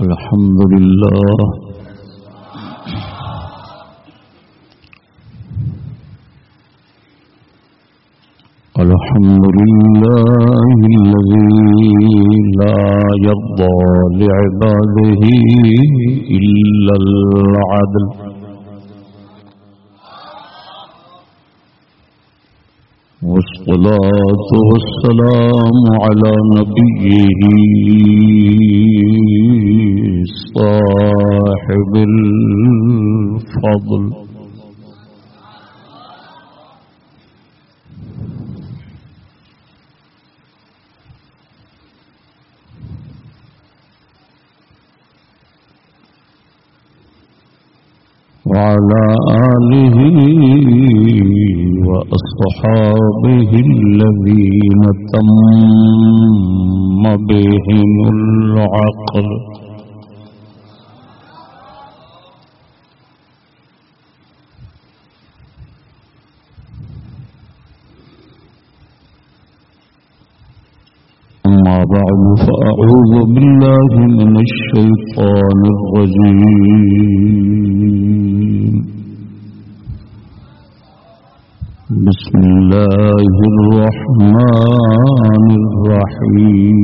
الحمد لله. الحمد لله الذي لا يرضى لعباده إلا العدل. والصلاة والسلام على نبيه صاحب الفضل. وعلى آله وأصحابه الذين تم بهم العقل. بعد فأعوذ بالله من الشيطان الرجيم. بسم الله الرحمن الرحيم.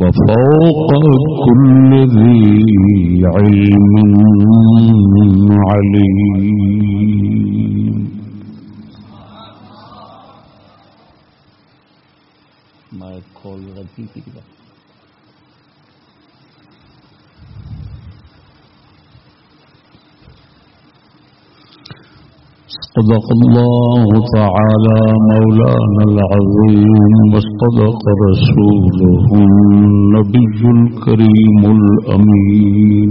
وفوق كل ذي علم عليم. کھول رکھی تھی صدق الله تعالى مولانا العظيم واصطدق رسوله النبي الكريم الأمين.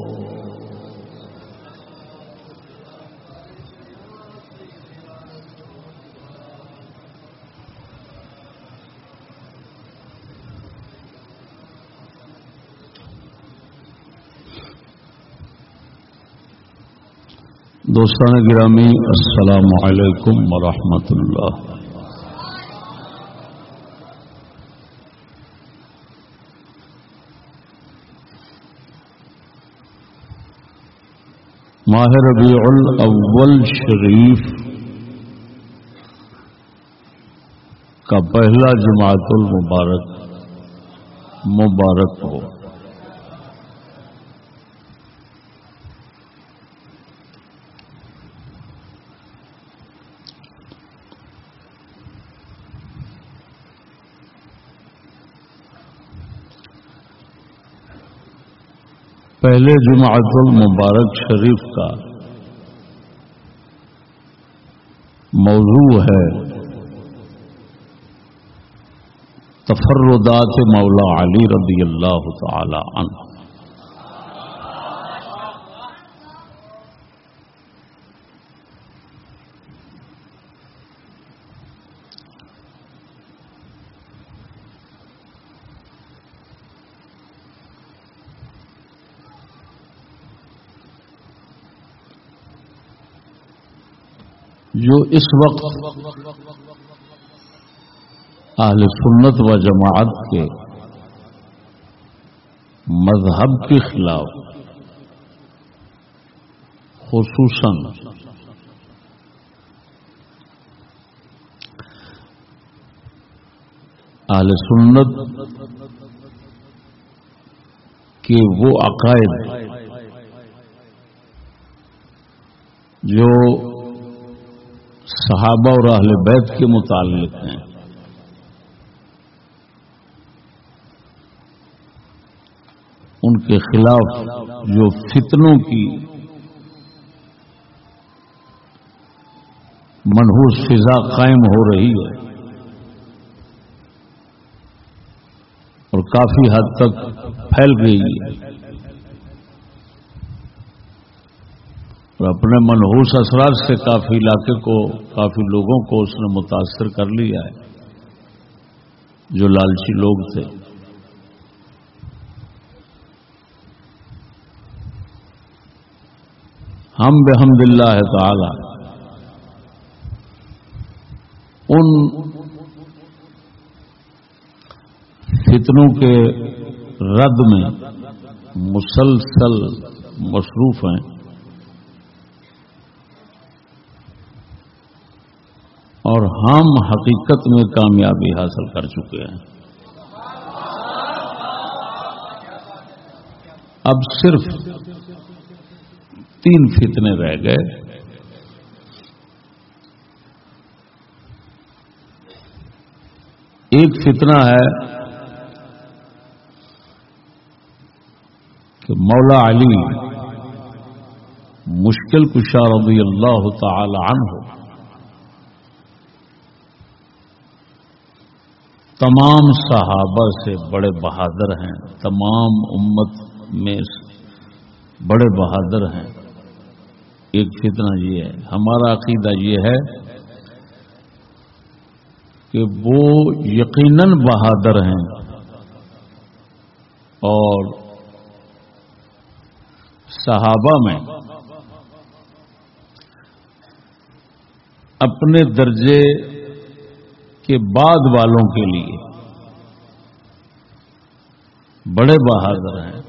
دوستان گرامی، السلام علیکم ورحمۃ اللہ۔ ماہ ربیع الاول شریف کا پہلا جماعت المبارک، مبارک ہو۔ پہلے جماعت المبارک شریف کا موضوع ہے تفردات مولا علی رضی اللہ تعالی عنہ جو اس وقت اہل سنت و جماعت کے مذہب کے خلاف خصوصاً اہل سنت کے وہ عقائد جو صحابہ اور اہل بیت کے متعلق ہیں۔ ان کے خلاف جو فتنوں کی منحوس فضا قائم ہو رہی ہے، اور کافی حد تک پھیل گئی ہے اور اپنے منحوس اثرات سے کافی علاقے کو، کافی لوگوں کو اس نے متاثر کر لیا ہے، جو لالچی لوگ تھے۔ ہم بحمد اللہ تعالی ان فتنوں کے رد میں مسلسل مصروف ہیں اور ہم حقیقت میں کامیابی حاصل کر چکے ہیں۔ اب صرف تین فتنے رہ گئے۔ ایک فتنہ ہے کہ مولا علی مشکل کشا رضی اللہ تعالی عنہ تمام صحابہ سے بڑے بہادر ہیں۔ تمام امت میں بڑے بہادر ہیں۔ ایک فتنہ یہ ہے۔ ہمارا عقیدہ یہ ہے کہ وہ یقیناً بہادر ہیں اور صحابہ میں اپنے درجے کے بعد والوں کے لیے بڑے بہادر ہیں۔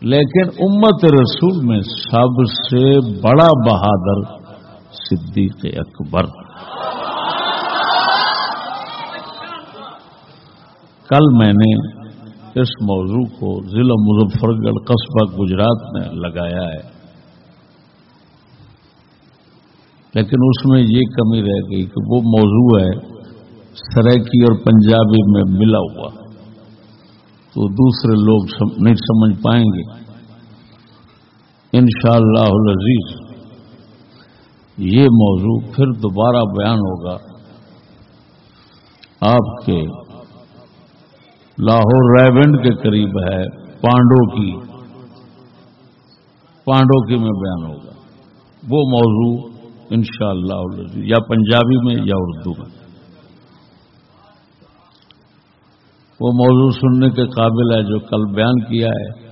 لیکن امت رسول میں سب سے بڑا بہادر صدیق اکبر۔ کل میں نے اس موضوع کو ضلع مظفر گڑھ قصبہ گجرات میں لگایا ہے۔ لیکن اس میں یہ کمی رہ گئی کہ وہ موضوع ہے سریکی اور پنجابی میں ملا ہوا، تو دوسرے لوگ نہیں سمجھ پائیں گے۔ ان شاء اللہ عزیز یہ موضوع پھر دوبارہ بیان ہوگا۔ آپ کے لاہور ریونڈ کے قریب ہے، پانڈو کی۔ پانڈو کی میں بیان ہوگا۔ وہ موضوع انشاءاللہ اللہ یا پنجابی میں یا اردو میں۔ وہ موضوع سننے کے قابل ہے جو کل بیان کیا ہے۔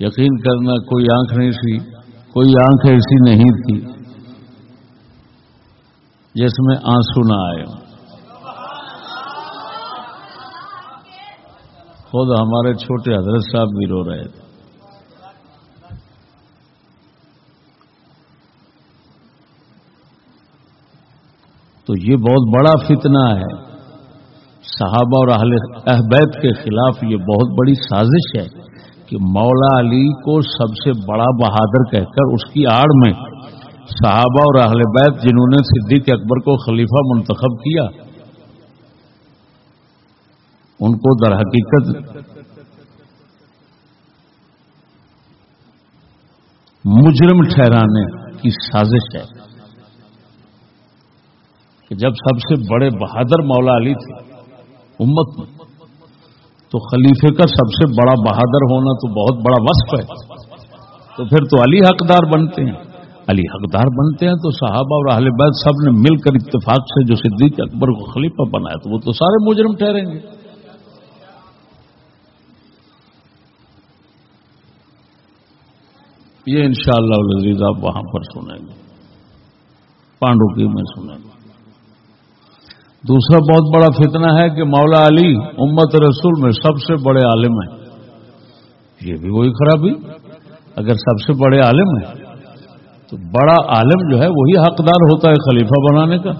یقین کرنا کوئی آنکھ نہیں تھی، کوئی آنکھ ایسی نہیں تھی جس میں آنسو نہ آئے۔ ہوں خود ہمارے چھوٹے حضرت صاحب بھی رو رہے تھے۔ تو یہ بہت بڑا فتنہ ہے۔ صحابہ اور اہل احبیت کے خلاف یہ بہت بڑی سازش ہے کہ مولا علی کو سب سے بڑا بہادر کہہ کر اس کی آڑ میں صحابہ اور اہل بیت جنہوں نے صدیق اکبر کو خلیفہ منتخب کیا، ان کو در حقیقت مجرم ٹھہرانے کی سازش ہے کہ جب سب سے بڑے بہادر مولا علی تھے امت میں۔ تو خلیفے کا سب سے بڑا بہادر ہونا تو بہت بڑا وصف ہے۔ تو پھر تو علی حقدار بنتے ہیں۔ علی حقدار بنتے ہیں تو صحابہ اور اہل بیت سب نے مل کر اتفاق سے جو صدیق اکبر کو خلیفہ بنایا تو وہ تو سارے مجرم ٹھہریں گے۔ یہ انشاءاللہ شاء اللہ آپ وہاں پر سنیں گے۔ پانڈو کی میں سنیں گے۔ دوسرا بہت بڑا فتنہ ہے کہ مولا علی امت رسول میں سب سے بڑے عالم ہیں۔ یہ بھی وہی خرابی۔ اگر سب سے بڑے عالم ہیں، تو بڑا عالم جو ہے وہی حقدار ہوتا ہے خلیفہ بنانے کا۔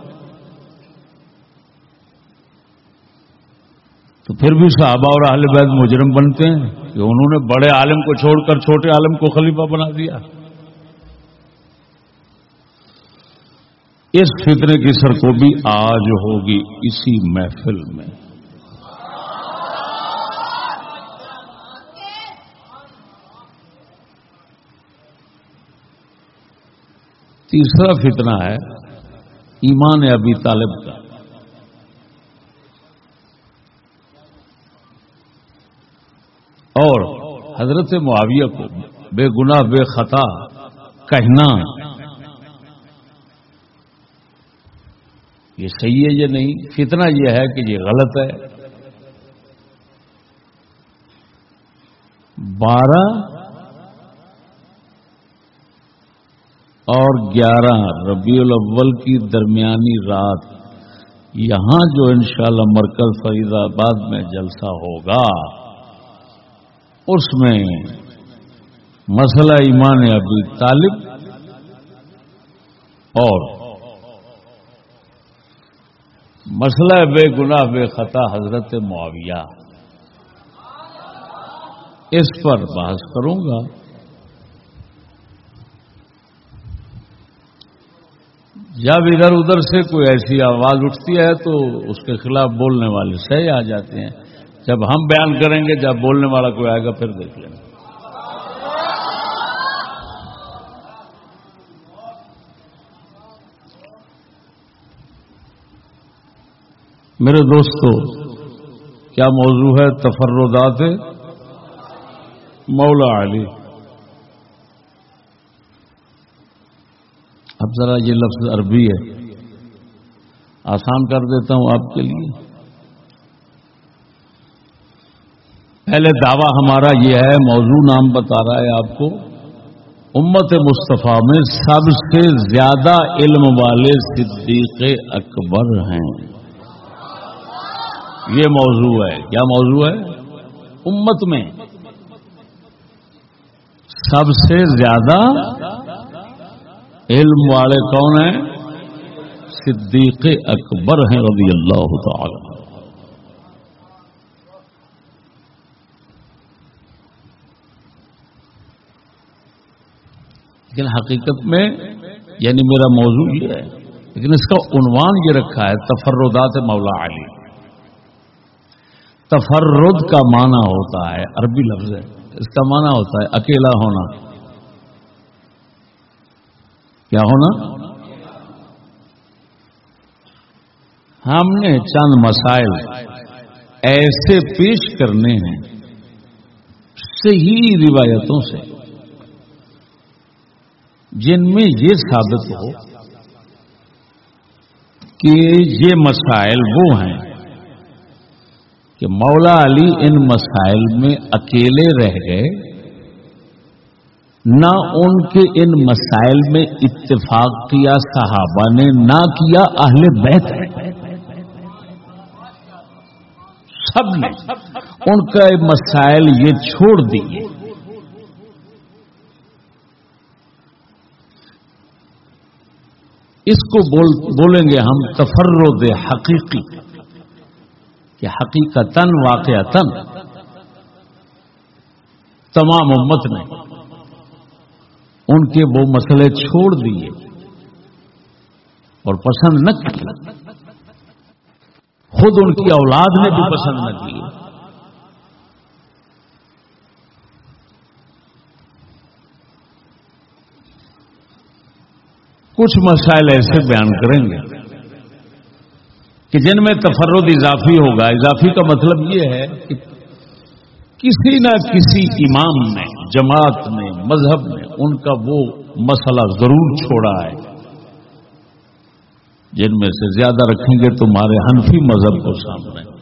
تو پھر بھی صحابہ اور اہل بیت مجرم بنتے ہیں کہ انہوں نے بڑے عالم کو چھوڑ کر چھوٹے عالم کو خلیفہ بنا دیا۔ اس فتنے کی سر کو بھی آج ہوگی اسی محفل میں۔ تیسرا فتنہ ہے ایمان ابی طالب کا۔ اور حضرت معاویہ کو بے گناہ، بے خطا کہنا یہ صحیح ہے یہ نہیں؟ فتنہ یہ ہے کہ یہ غلط ہے؟ بارہ اور گیارہ، ربیع الاول کی درمیانی رات۔ یہاں جو انشاءاللہ مرکز فرید آباد میں جلسہ ہوگا، اس میں مسئلہ ایمان ابی طالب اور مسئلہ بے گناہ، بے خطا، حضرت معاویہ۔ اس پر بحث کروں گا۔ جب ادھر ادھر سے کوئی ایسی آواز اٹھتی ہے تو اس کے خلاف بولنے والے صحیح آ جاتے ہیں۔ جب ہم بیان کریں گے، جب بولنے والا کوئی آئے گا، پھر دیکھ لیں گے۔ میرے دوستو، کیا موضوع ہے تفردات مولا علی؟ اب ذرا یہ لفظ عربی ہے۔ آسان کر دیتا ہوں آپ کے لیے۔ پہلے دعویٰ ہمارا یہ ہے، موضوع نام بتا رہا ہے آپ کو۔ امت مصطفیٰ میں سب سے زیادہ علم والے صدیق اکبر ہیں۔ یہ موضوع ہے۔ کیا موضوع ہے؟ امت میں سب سے زیادہ علم والے کون ہیں؟ صدیق اکبر ہیں رضی اللہ تعالی۔ لیکن حقیقت میں یعنی میرا موضوع یہ ہے، لیکن اس کا عنوان یہ رکھا ہے، تفردات مولا علی۔ تفرد کا معنی ہوتا ہے، عربی لفظ ہے، اس کا معنی ہوتا ہے اکیلا ہونا۔ کیا ہونا؟ ہم نے چند مسائل ایسے پیش کرنے ہیں صحیح روایتوں سے، جن میں یہ ثابت ہو کہ یہ مسائل وہ ہیں۔ کہ مولا علی ان مسائل میں اکیلے رہ گئے، نہ ان کے ان مسائل میں اتفاق کیا صحابہ نے، نہ کیا اہل بیت سب نے ان کا مسائل یہ چھوڑ دیے۔ اس کو بول بولیں گے ہم تفرد حقیقی۔ کہ حقیقتاً، واقعتاً تمام امت نے ان کے وہ مسئلے چھوڑ دیے اور پسند نہ کیے۔ خود ان کی اولاد نے بھی پسند نہ کیے۔ کچھ مسائل ایسے بیان کریں گے۔ کہ جن میں تفرد اضافی ہوگا، اضافی کا مطلب یہ ہے کہ کسی نہ کسی امام نے جماعت نے مذہب نے ان کا وہ مسئلہ ضرور چھوڑا ہے۔ جن میں سے زیادہ رکھیں گے تمہارے حنفی مذہب کو سامنے۔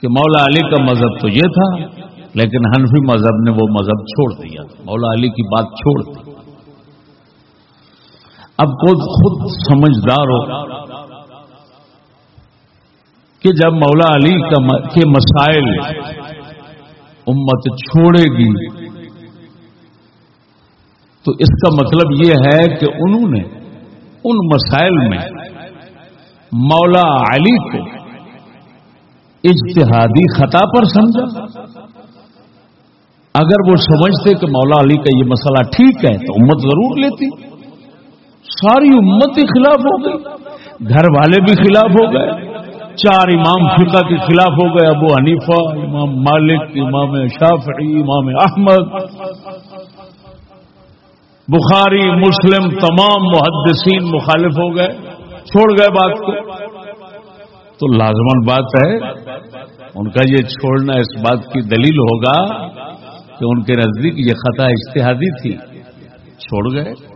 کہ مولا علی کا مذہب تو یہ تھا، لیکن حنفی مذہب نے وہ مذہب چھوڑ دیا۔ مولا علی کی بات چھوڑ دی۔ اب خود خود سمجھدار ہو کہ جب مولا علی کے مسائل امت چھوڑے گی، تو اس کا مطلب یہ ہے کہ انہوں نے ان مسائل میں مولا علی کو اجتہادی خطا پر سمجھا۔ اگر وہ سمجھتے کہ مولا علی کا یہ مسئلہ ٹھیک ہے تو امت ضرور لیتی۔ ساری امت ہی خلاف ہو گئی، گھر والے بھی خلاف ہو گئے۔ چار امام فقہ کے خلاف ہو گئے، ابو حنیفہ، امام مالک، امام شافعی، امام احمد، بخاری، مسلم، تمام محدثین مخالف ہو گئے، چھوڑ گئے بات کو۔ تو لازمن بات ہے، ان کا یہ چھوڑنا اس بات کی دلیل ہوگا کہ ان کے نزدیک یہ خطا اشتہادی تھی، چھوڑ گئے۔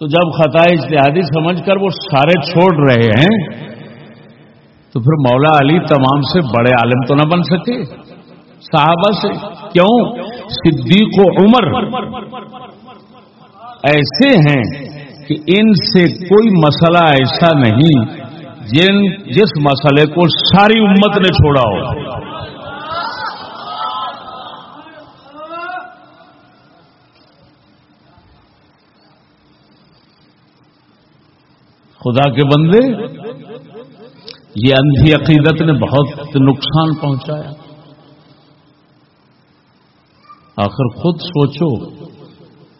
تو جب خطا اشتہادی سمجھ کر وہ سارے چھوڑ رہے ہیں، تو پھر مولا علی تمام سے بڑے عالم تو نہ بن سکے۔ صحابہ سے کیوں؟ صدیق و عمر ایسے ہیں کہ ان سے کوئی مسئلہ ایسا نہیں جن جس مسئلے کو ساری امت نے چھوڑا ہو۔ خدا کے بندے، یہ اندھی عقیدت نے بہت نقصان پہنچایا۔ آخر خود سوچو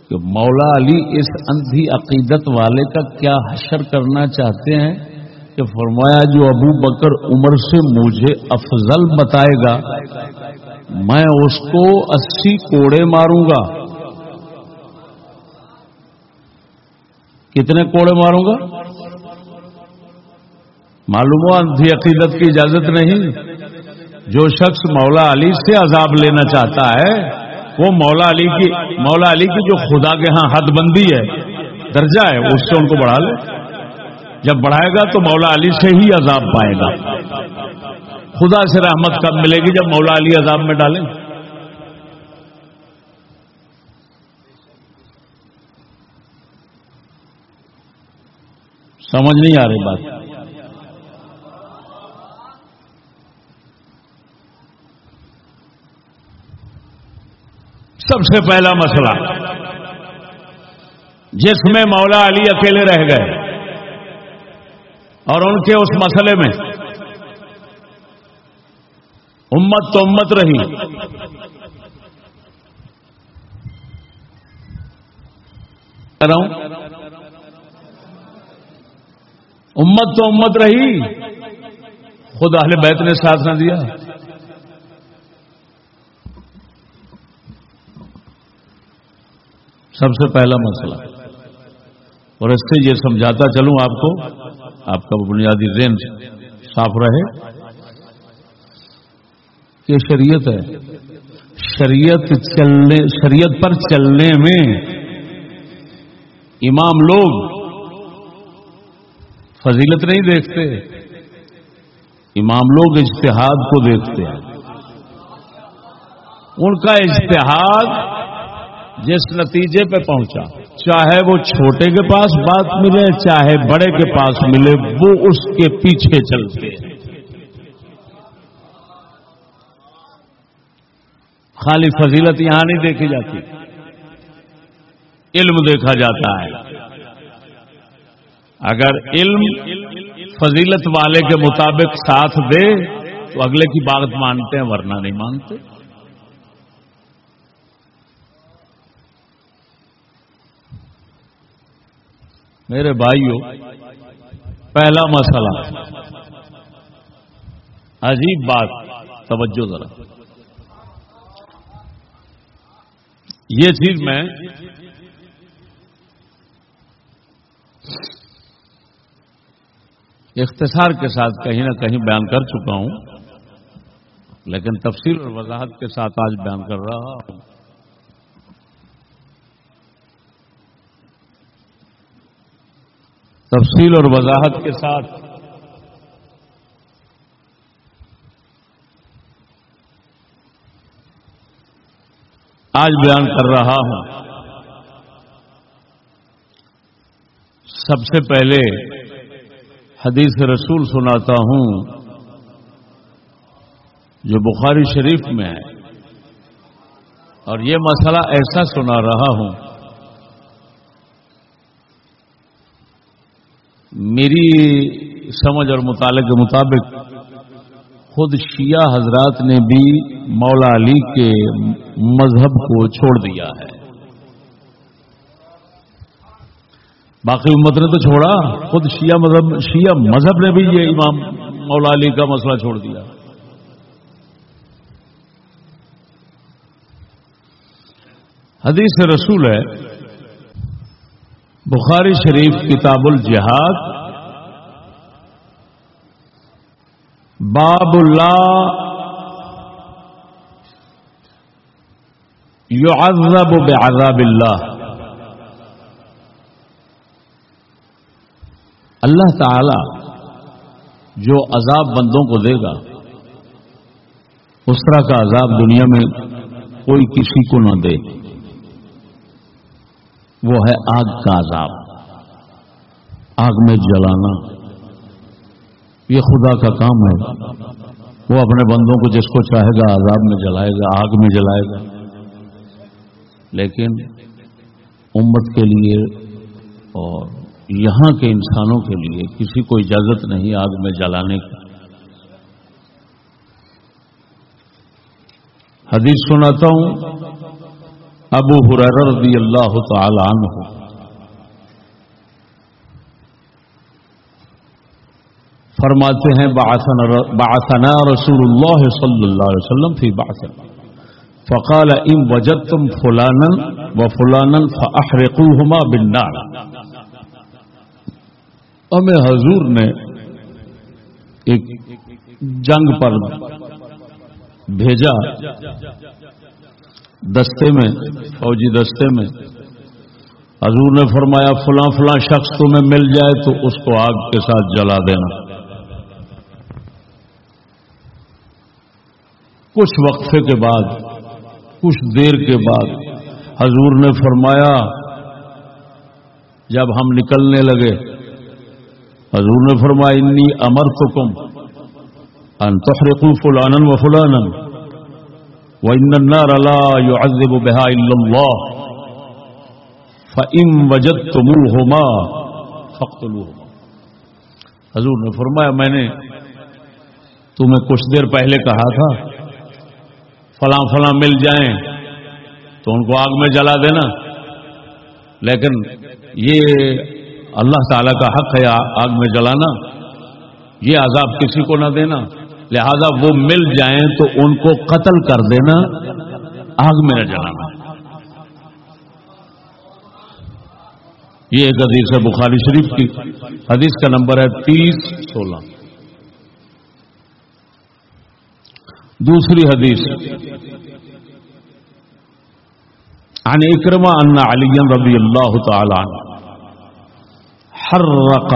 کہ مولا علی اس اندھی عقیدت والے کا کیا حشر کرنا چاہتے ہیں کہ فرمایا جو ابو بکر عمر سے مجھے افضل بتائے گا، میں اس کو اسی کوڑے ماروں گا۔ کتنے کوڑے ماروں گا؟ معلوم ہوا اندھی عقیدت کی اجازت نہیں۔ جو شخص مولا علی سے عذاب لینا چاہتا ہے، وہ مولا علی کی مولا علی کی جو خدا کے ہاں حد بندی ہے، درجہ ہے اس سے ان کو بڑھا لے۔ جب بڑھائے گا تو مولا علی سے ہی عذاب پائے گا۔ خدا سے رحمت کب ملے گی جب مولا علی عذاب میں ڈالیں؟ سمجھ نہیں آ رہی بات۔ سب سے پہلا مسئلہ، جس میں مولا علی اکیلے رہ گئے اور ان کے اس مسئلے میں امت تو امت رہی۔ امت تو امت رہی۔ خود اہل بیت نے ساتھ نہ دیا۔ سب سے پہلا مسئلہ۔ اور اس سے یہ سمجھاتا چلوں آپ کو، آپ کا بنیادی رینج صاف رہے۔ کہ شریعت ہے۔ شریعت چلنے، شریعت پر چلنے میں امام لوگ فضیلت نہیں دیکھتے، امام لوگ اجتہاد کو دیکھتے ہیں۔ ان کا اجتہاد جس نتیجے پہ پہنچا، چاہے وہ چھوٹے کے پاس بات ملے، چاہے بڑے کے پاس ملے، وہ اس کے پیچھے چلتے ہیں۔ خالی فضیلت یہاں نہیں دیکھی جاتی۔ علم دیکھا جاتا ہے۔ اگر علم فضیلت والے کے مطابق ساتھ دے، تو اگلے کی بات مانتے ہیں، ورنہ نہیں مانتے۔ میرے بھائیوں پہلا مسئلہ۔ عجیب بات، توجہ ذرا۔ یہ چیز میں اختصار کے ساتھ کہیں نہ کہیں بیان کر چکا ہوں، لیکن تفصیل اور وضاحت کے ساتھ آج بیان کر رہا ہوں۔ تفصیل اور وضاحت کے ساتھ۔ آج بیان کر رہا ہوں۔ سب سے پہلے حدیث رسول سناتا ہوں، جو بخاری شریف میں ہے۔ اور یہ مسئلہ ایسا سنا رہا ہوں۔ میری سمجھ اور مطالعے کے مطابق خود شیعہ حضرات نے بھی مولا علی کے مذہب کو چھوڑ دیا ہے۔ باقی امت نے تو چھوڑا، خود شیعہ مذہب شیعہ مذہب نے بھی یہ امام مولا علی کا مسئلہ چھوڑ دیا۔ حدیث رسول ہے بخاری شریف کتاب الجہاد، باب اللہ يعذب بعذاب اللہ۔ اللہ تعالی جو عذاب بندوں کو دے گا، اس طرح کا عذاب دنیا میں کوئی کسی کو نہ دے۔ وہ ہے آگ کا عذاب۔ آگ میں جلانا۔ یہ خدا کا کام ہے۔ وہ اپنے بندوں کو جس کو چاہے گا عذاب میں جلائے گا، آگ میں جلائے گا۔ لیکن امت کے لیے اور یہاں کے انسانوں کے لیے کسی کو اجازت نہیں آگ میں جلانے کی۔ حدیث سناتا ہوں ابو حرر رضی اللہ تعالی عنہ۔ فرماتے ہیں، بعثنا رسول اللہ صلی اللہ علیہ وسلم فی بعثنا فقال، ان وجدتم فلانا وفلانا فاحرقوهما بالنار۔ ہمیں حضور نے ایک جنگ پر بھیجا۔ دستے میں، فوجی دستے میں۔ حضور نے فرمایا، فلاں فلاں شخص تمہیں مل جائے تو اس کو آگ کے ساتھ جلا دینا۔ کچھ وقفے کے بعد، کچھ دیر کے بعد حضور نے فرمایا، جب ہم نکلنے لگے، حضور نے فرمایا، انی امر تو کم انتخرکو فلانن و فلانن وَإِنَّ النَّارَ لَا يُعَذِّبُ بِهَا إِلَّا اللَّهُ فَإِن وَجَدْتُمُوهُمَا فَاقْتُلُوهُمَا۔ حضور نے فرمایا، میں نے تمہیں کچھ دیر پہلے کہا تھا، فلاں فلاں مل جائیں تو ان کو آگ میں جلا دینا۔ لیکن یہ اللہ تعالی کا حق ہے آگ میں جلانا، یہ عذاب کسی کو نہ دینا۔ لہذا وہ مل جائیں تو ان کو قتل کر دینا آگ میں نہ جلانا۔ یہ ایک حدیث ہے بخاری شریف کی۔ حدیث کا نمبر ہے تیس سولہ۔ دوسری حدیث۔ عن اکرما ان علی رضی اللہ تعالی حرق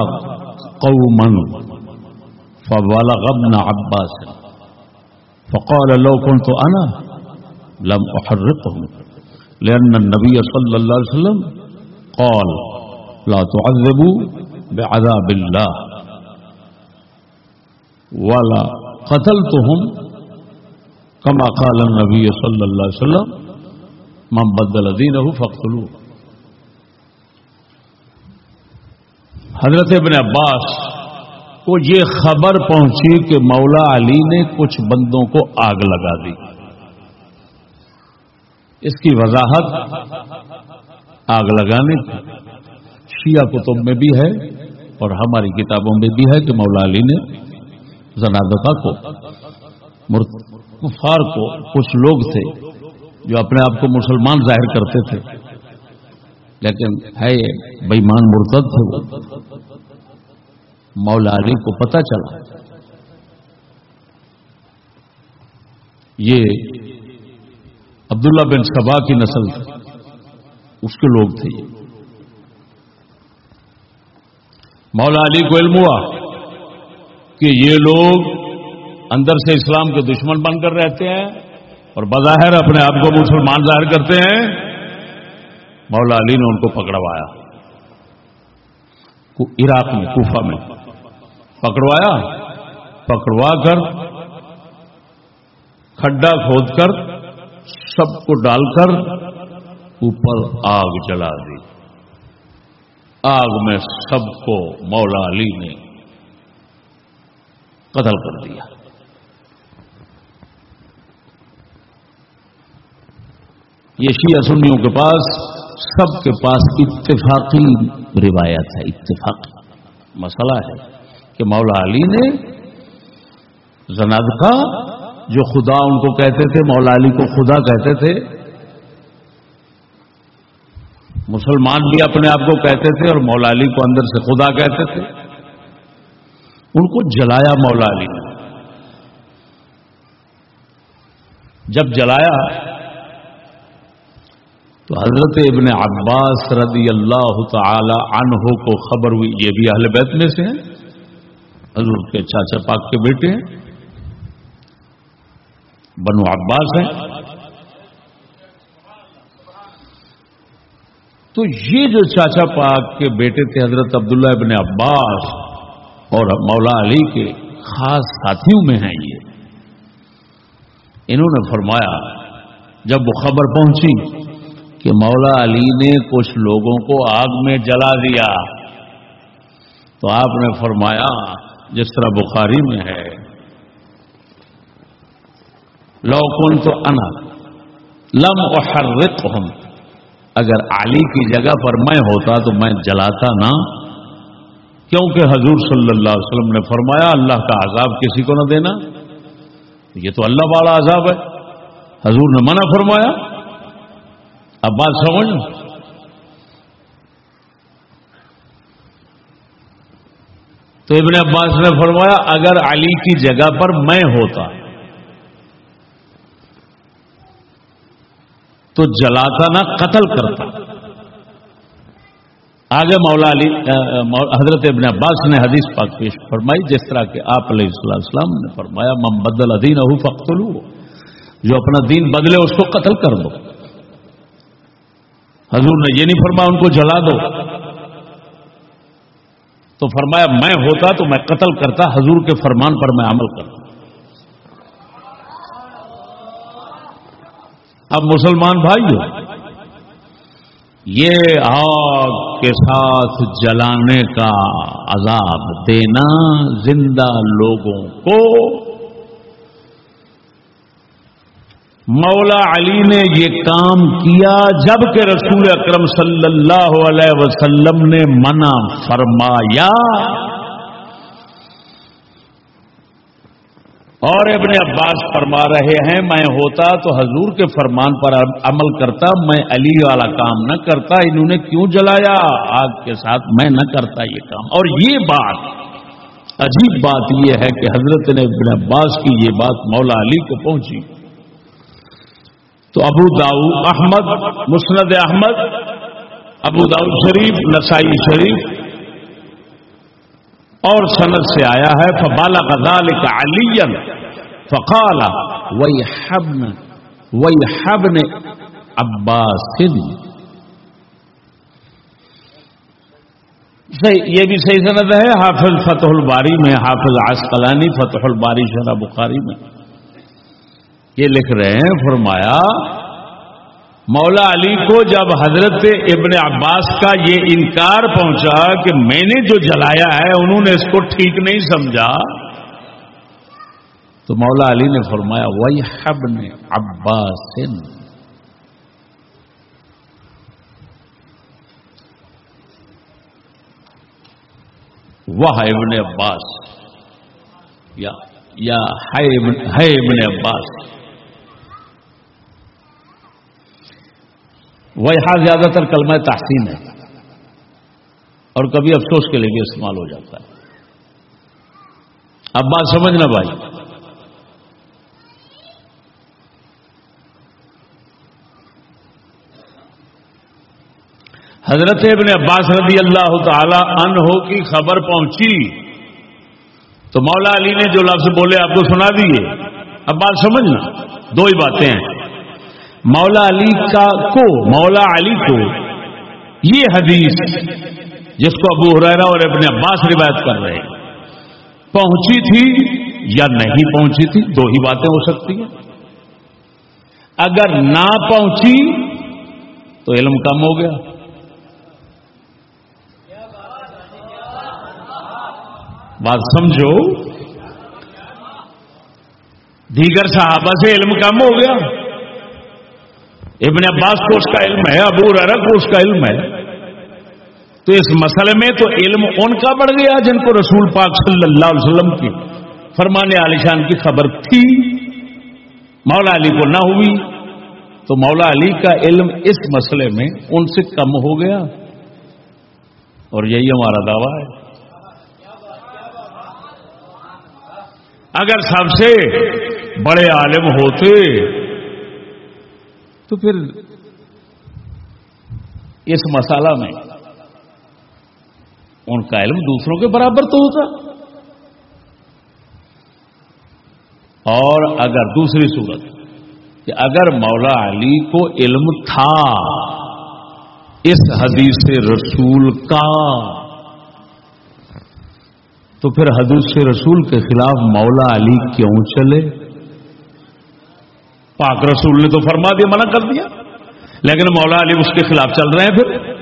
قوما۔ فبلغ ابن عباس. فقال لو كنت أنا لم أحرقه لأن النبي صلى الله عليه وسلم قال لا تعذبوا بعذاب الله. ولا قتلتهم كما قال النبي صلى الله عليه وسلم من بدل دينه فاقتلوه. حضرت ابن عباس کو یہ خبر پہنچی کہ مولا علی نے کچھ بندوں کو آگ لگا دی۔ اس کی وضاحت آگ لگانے کی۔ شیعہ کتب میں بھی ہے اور ہماری کتابوں میں بھی ہے کہ مولا علی نے زنادقہ کو کفار کو کچھ لوگ تھے جو اپنے آپ کو مسلمان ظاہر کرتے تھے، لیکن ہے بےمان مرتد تھے مولا علی کو پتا چلا۔ یہ عبداللہ بن سبا کی نسل تھی۔ اس کے لوگ تھے۔ مولا علی کو علم ہوا کہ یہ لوگ اندر سے اسلام کے دشمن بن کر رہتے ہیں اور بظاہر اپنے آپ کو مسلمان ظاہر کرتے ہیں۔ مولا علی نے ان کو پکڑوایا۔ عراق میں، کوفہ میں۔ پکڑوایا، پکڑوا کر، کھڈا کھود کر، سب کو ڈال کر اوپر آگ جلا دی۔ آگ میں سب کو مولا علی نے قتل کر دیا۔ یہ شیعہ سنیوں کے پاس، سب کے پاس اتفاقی روایت ہے اتفاقی مسئلہ ہے۔ کہ مولا علی نے زناد کا جو خدا ان کو کہتے تھے، مولا علی کو خدا کہتے تھے۔ مسلمان بھی اپنے آپ کو کہتے تھے اور مولا علی کو اندر سے خدا کہتے تھے۔ ان کو جلایا مولا علی نے۔ جب جلایا تو حضرت ابن عباس رضی اللہ تعالی عنہ کو خبر ہوئی، یہ بھی اہل بیت میں سے ہیں۔ حضور کے چاچا پاک کے بیٹے ہیں۔ بنو عباس ہیں۔ تو یہ جو چاچا پاک کے بیٹے تھے حضرت عبداللہ ابن عباس اور مولا علی کے خاص ساتھیوں میں ہیں یہ۔ انہوں نے فرمایا، جب وہ خبر پہنچی کہ مولا علی نے کچھ لوگوں کو آگ میں جلا دیا، تو آپ نے فرمایا جس طرح بخاری میں ہے۔ لوکن تو انا، لم احرقهم اگر علی کی جگہ پر میں ہوتا تو میں جلاتا نا کیونکہ حضور صلی اللہ علیہ وسلم نے فرمایا، اللہ کا عذاب کسی کو نہ دینا۔ یہ تو اللہ والا عذاب ہے۔ حضور نے منع فرمایا۔ اب بات سمجھ۔ تو ابن عباس نے فرمایا، اگر علی کی جگہ پر میں ہوتا، تو جلاتا نہ، قتل کرتا۔ آگے مولا علی حضرت ابن عباس نے حدیث پاک پیش فرمائی، جس طرح کہ آپ علیہ السلام نے فرمایا مم بدل ادین اہو فخل جو اپنا دین بدلے، اس کو قتل کر دو۔ حضور نے یہ نہیں فرمایا، ان کو جلا دو۔ تو فرمایا میں ہوتا تو میں قتل کرتا، حضور کے فرمان پر میں عمل کرتا۔ اب مسلمان بھائی یہ آگ کے ساتھ جلانے کا عذاب دینا زندہ لوگوں کو مولا علی نے یہ کام کیا جبکہ رسول اکرم صلی اللہ علیہ وسلم نے منع فرمایا۔ اور ابن عباس فرما رہے ہیں، میں ہوتا تو حضور کے فرمان پر عمل کرتا، میں علی والا کام نہ کرتا، انہوں نے کیوں جلایا؟ آگ کے ساتھ میں نہ کرتا یہ کام۔ اور یہ بات، عجیب بات یہ ہے کہ حضرت نے ابن عباس کی یہ بات مولا علی کو پہنچی۔ تو ابو داؤ احمد، مسند احمد، ابو داؤ شریف، نسائی شریف، اور سند سے آیا ہے فبالا غزال کا علین فقالا وہی حب وہی حب نے عباس یہ بھی صحیح سند ہے، حافظ فتح الباری میں، حافظ عسقلانی، فتح الباری، شرح بخاری میں۔ یہ لکھ رہے ہیں، فرمایا، مولا علی کو جب حضرت ابن عباس کا یہ انکار پہنچا کہ میں نے جو جلایا ہے، انہوں نے اس کو ٹھیک نہیں سمجھا، تو مولا علی نے فرمایا وہی حب نے عباس۔ وہ ابن عباس۔ یا ہے ابن عباس۔ وہ یہاں زیادہ تر کلمہ تحسین ہے۔ اور کبھی افسوس کے لیے بھی استعمال ہو جاتا ہے۔ اب بات سمجھنا بھائی حضرت ابن عباس رضی اللہ تعالی عنہ کی خبر پہنچی۔ تو مولا علی نے جو لفظ بولے آپ کو سنا دیے اب بات سمجھنا۔ دو ہی باتیں ہیں۔ مولا علی کا کو، مولا علی کو۔ یہ حدیث جس کو ابو حرا اور اپنے عباس روایت کر رہے ہیں۔ پہنچی تھی یا نہیں پہنچی تھی؟ دو ہی باتیں ہو سکتی ہیں۔ اگر نہ پہنچی تو علم کم ہو گیا۔ بات سمجھو۔ دیگر صحابہ سے علم کم ہو گیا۔ ابن عباس کو اس کا علم ہے، ابو ررق کو اس کا علم ہے۔ تو اس مسئلے میں تو علم ان کا بڑھ گیا جن کو رسول پاک صلی اللہ علیہ وسلم کی فرمانے عالیشان کی خبر تھی۔ مولا علی کو نہ ہوئی۔ تو مولا علی کا علم اس مسئلے میں ان سے کم ہو گیا۔ اور یہی ہمارا دعویٰ ہے۔ اگر سب سے بڑے عالم ہوتے تو پھر اس مسالہ میں ان کا علم دوسروں کے برابر تو ہوتا۔ اور اگر دوسری صورت کہ اگر مولا علی کو علم تھا اس حدیث رسول کا، تو پھر حدیث رسول کے خلاف مولا علی کیوں چلے؟ پاک رسول نے تو فرما دیا، منع کر دیا۔ لیکن مولا علی اس کے خلاف چل رہے ہیں پھر۔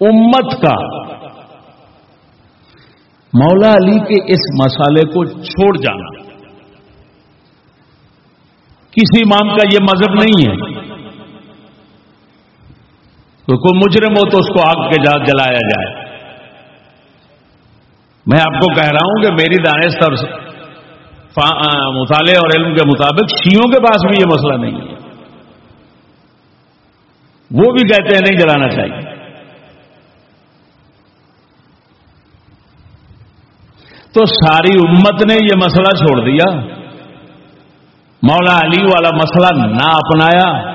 امت کا مولا علی کے اس مسالے کو چھوڑ جانا۔ کسی امام کا یہ مذہب نہیں ہے۔ تو کوئی مجرم ہو تو اس کو آگ کے جات جلایا جائے۔ میں آپ کو کہہ رہا ہوں کہ میری دانست اور مطالعے اور علم کے مطابق شیوں کے پاس بھی یہ مسئلہ نہیں ہے۔ وہ بھی کہتے ہیں نہیں جلانا چاہیے۔ تو ساری امت نے یہ مسئلہ چھوڑ دیا۔ مولا علی والا مسئلہ نہ اپنایا۔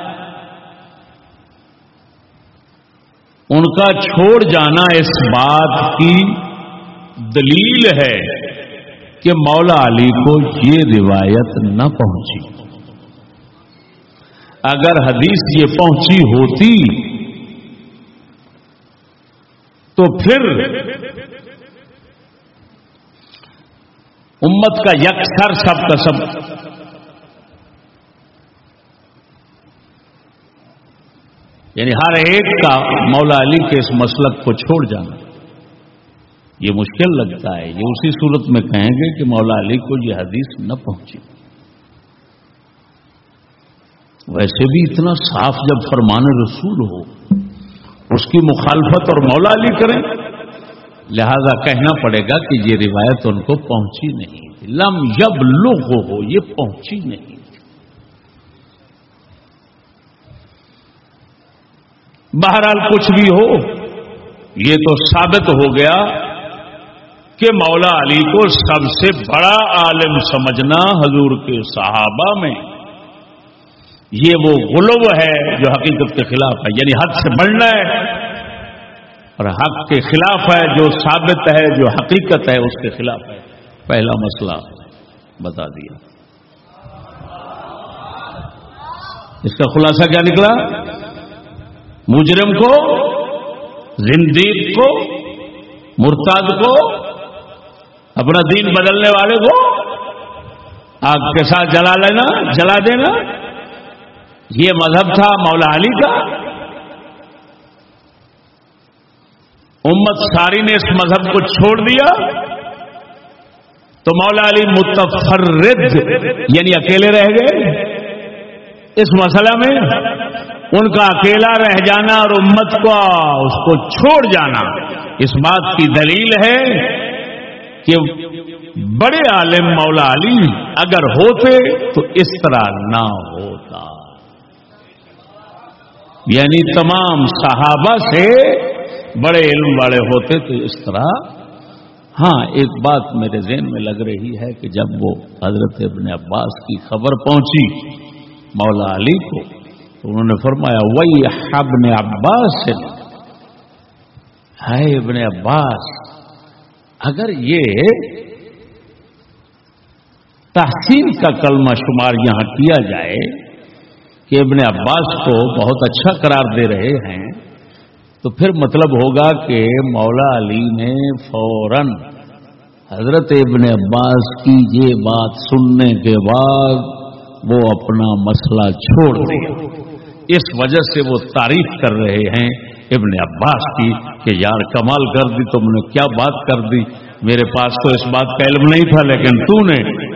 ان کا چھوڑ جانا اس بات کی دلیل ہے کہ مولا علی کو یہ روایت نہ پہنچی۔ اگر حدیث یہ پہنچی ہوتی تو پھر امت کا یکسر سب کا سب۔ یعنی ہر ایک کا مولا علی کے اس مسلک کو چھوڑ جانا۔ یہ مشکل لگتا ہے۔ یہ اسی صورت میں کہیں گے کہ مولا علی کو یہ حدیث نہ پہنچی۔ ویسے بھی اتنا صاف جب فرمان رسول ہو، اس کی مخالفت اور مولا علی کریں، لہذا کہنا پڑے گا کہ یہ روایت ان کو پہنچی نہیں تھی۔ لم جب لوگ ہو یہ پہنچی نہیں تھی۔ بہرحال کچھ بھی ہو، یہ تو ثابت ہو گیا کہ مولا علی کو سب سے بڑا عالم سمجھنا حضور کے صحابہ میں یہ وہ غلو ہے جو حقیقت کے خلاف ہے یعنی حد سے بڑھنا ہے اور حق کے خلاف ہے، جو ثابت ہے، جو حقیقت ہے، اس کے خلاف ہے۔ پہلا مسئلہ بتا دیا۔ اس کا خلاصہ کیا نکلا؟ مجرم کو زندید کو مرتاد کو اپنا دین بدلنے والے کو آگ کے ساتھ جلا لینا، جلا دینا۔ یہ مذہب تھا مولا علی کا۔ امت ساری نے اس مذہب کو چھوڑ دیا۔ تو مولا علی متفرد یعنی اکیلے رہ گئے۔ اس مسئلہ میں ان کا اکیلا رہ جانا اور امت کو اس کو چھوڑ جانا، اس بات کی دلیل ہے۔ کہ بڑے عالم مولا علی اگر ہوتے تو اس طرح نہ ہوتا۔ یعنی تمام صحابہ سے بڑے علم والے ہوتے تو اس طرح۔ ہاں ایک بات میرے ذہن میں لگ رہی ہے کہ جب وہ حضرت ابن عباس کی خبر پہنچی مولا علی کو، تو انہوں نے فرمایا وہی ابن عباس ہے۔ ابن عباس اگر یہ تحسین کا کلمہ شمار یہاں کیا جائے کہ ابن عباس کو بہت اچھا قرار دے رہے ہیں، تو پھر مطلب ہوگا کہ مولا علی نے فوراً حضرت ابن عباس کی یہ بات سننے کے بعد وہ اپنا مسئلہ چھوڑ دیا۔ اس وجہ سے وہ تعریف کر رہے ہیں ابن عباس کی کہ یار کمال کر دی، تم نے کیا بات کر دی؟ میرے پاس تو اس بات کا علم نہیں تھا، لیکن تو نے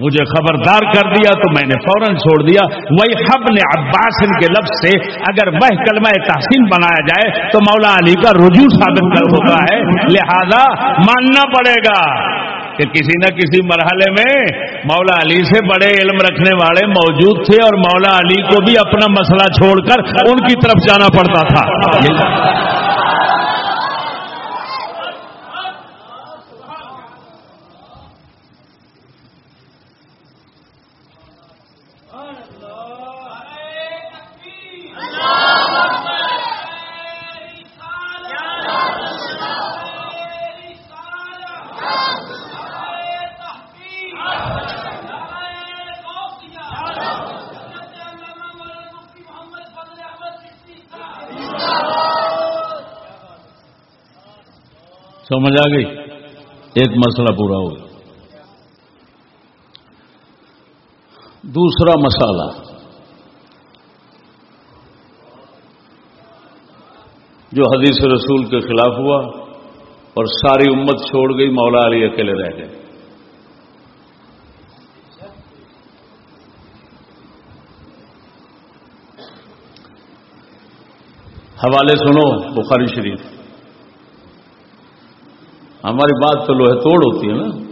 مجھے خبردار کر دیا، تو میں نے فوراً چھوڑ دیا۔ وہی حب نے عباس ان کے لفظ سے اگر وہ کلمہ تحسین بنایا جائے، تو مولا علی کا رجوع ثابت کر ہوتا ہے۔ لہذا ماننا پڑے گا۔ کہ کسی نہ کسی مرحلے میں مولا علی سے بڑے علم رکھنے والے موجود تھے اور مولا علی کو بھی اپنا مسئلہ چھوڑ کر ان کی طرف جانا پڑتا تھا۔ سمجھ آ گئی۔ ایک مسئلہ پورا ہو دوسرا مسئلہ۔ جو حدیث رسول کے خلاف ہوا اور ساری امت چھوڑ گئی، مولا علی اکیلے رہ گئے۔ حوالے سنو، بخاری شریف۔ ہماری بات تو لوہے توڑ ہوتی ہے نا۔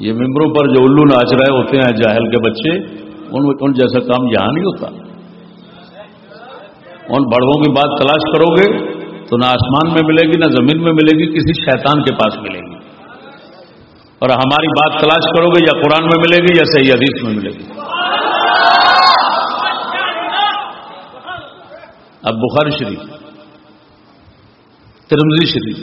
یہ ممبروں پر جو الو ناچ رہے ہوتے ہیں جاہل کے بچے، ان ان جیسا کام یہاں نہیں ہوتا۔ ان بڑوں کی بات تلاش کرو گے تو نہ آسمان میں ملے گی، نہ زمین میں ملے گی، کسی شیطان کے پاس ملے گی۔ اور ہماری بات تلاش کرو گے، یا قرآن میں ملے گی، یا صحیح حدیث میں ملے گی۔ اب بخار شریف۔ ترمزی شریف۔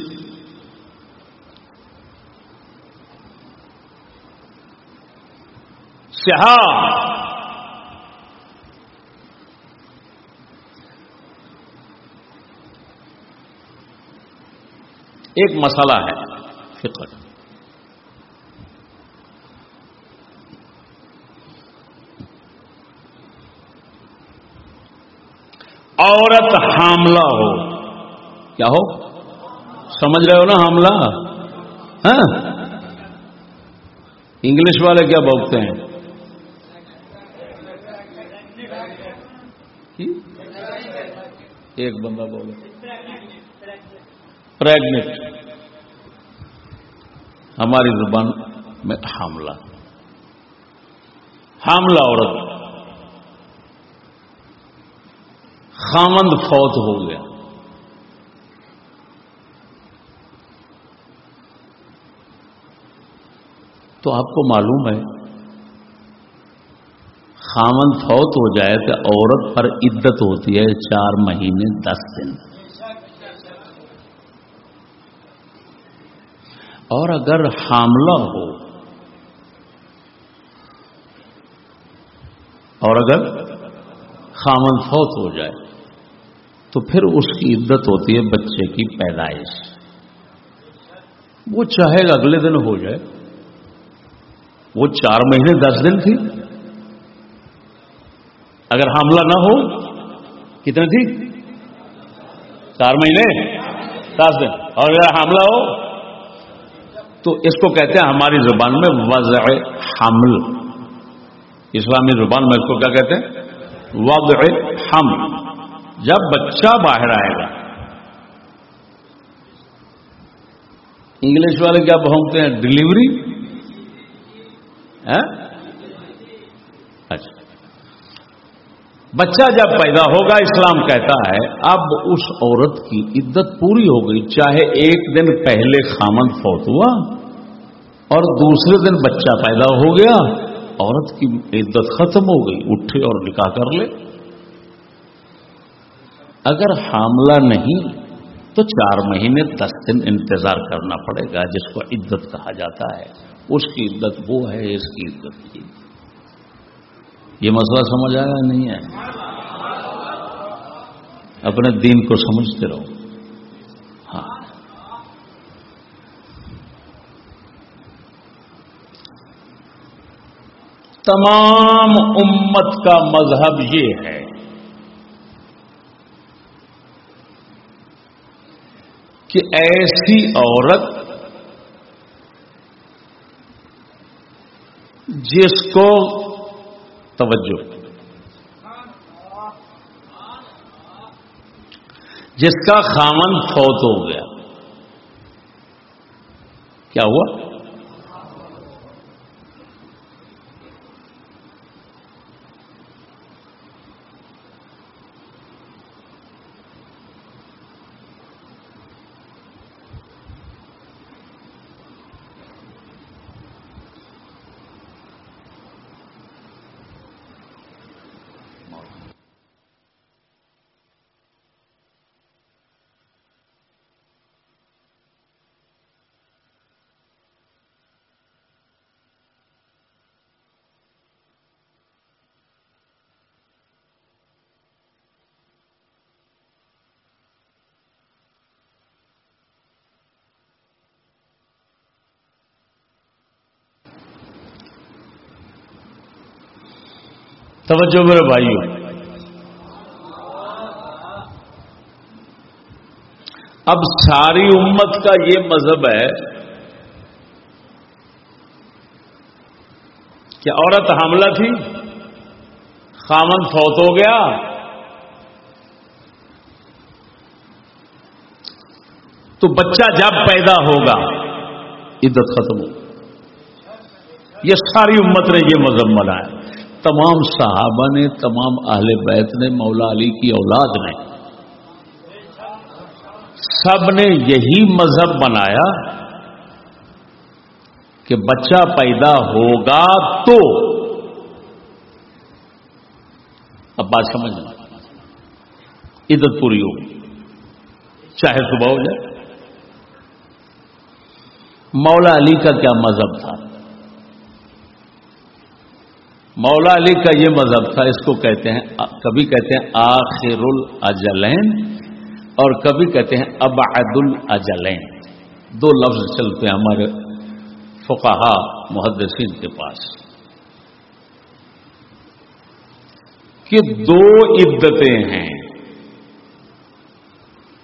سیاح ایک مسئلہ ہے فکر عورت حاملہ ہو کیا ہو؟ سمجھ رہے ہو نا حاملہ ہاں؟ انگلش والے کیا بولتے ہیں؟ ایک بندہ بولے۔ پریگنٹ ہماری زبان میں حاملہ حاملہ عورت۔ خامند فوت ہو گیا۔ تو آپ کو معلوم ہے، خامن فوت ہو جائے تو عورت پر عدت ہوتی ہے چار مہینے، دس دن۔ اور اگر حاملہ ہو، اور اگر خامن فوت ہو جائے، تو پھر اس کی عدت ہوتی ہے بچے کی پیدائش۔ وہ چاہے گا اگلے دن ہو جائے۔ وہ چار مہینے دس دن تھی۔ اگر حاملہ نہ ہو، کتنے تھی؟ چار مہینے، دس دن۔ اور اگر حاملہ ہو، تو اس کو کہتے ہیں ہماری زبان میں وضع حمل۔ اسلامی زبان میں اس کو کیا کہتے ہیں؟ وضع حمل۔ جب بچہ باہر آئے گا۔ انگلش والے کیا بہنتے ہیں؟ ڈلیوری۔ ہاں؟ اچھا۔ بچہ جب پیدا ہوگا، اسلام کہتا ہے، اب اس عورت کی عدت پوری ہو گئی، چاہے ایک دن پہلے خامن فوت ہوا اور دوسرے دن بچہ پیدا ہو گیا، عورت کی عدت ختم ہو گئی، اٹھے اور نکاح کر لے۔ اگر حاملہ نہیں، تو چار مہینے دس دن انتظار کرنا پڑے گا، جس کو عدت کہا جاتا ہے۔ اس کی عدت وہ ہے، اس کی عدت یہ۔ یہ مسئلہ سمجھ آیا نہیں ہے اپنے دین کو سمجھتے رہو۔ ہاں۔ تمام امت کا مذہب یہ ہے، کہ ایسی عورت جس کو توجہ۔ جس کا خامن فوت ہو گیا۔ کیا ہوا؟ توجہ میرے بھائیو۔ اب ساری امت کا یہ مذہب ہے کہ عورت حاملہ تھی، خامن فوت ہو گیا۔ تو بچہ جب پیدا ہوگا، عدت ختم ہو۔ یہ ساری امت نے یہ مذہب منایا۔ تمام صحابہ نے، تمام اہل بیت نے، مولا علی کی اولاد نے سب نے یہی مذہب بنایا کہ بچہ پیدا ہوگا تو۔ اب بات سمجھ عدت پوری ہوگی چاہے صبح ہو جائے۔ مولا علی کا کیا مذہب تھا؟ مولا علی کا یہ مذہب تھا، اس کو کہتے ہیں، کبھی کہتے ہیں آخر الاجلین اور کبھی کہتے ہیں ابعد الاجلین دو لفظ چلتے ہیں ہمارے فقہا محدثین کے پاس۔ کہ دو عدتیں ہیں۔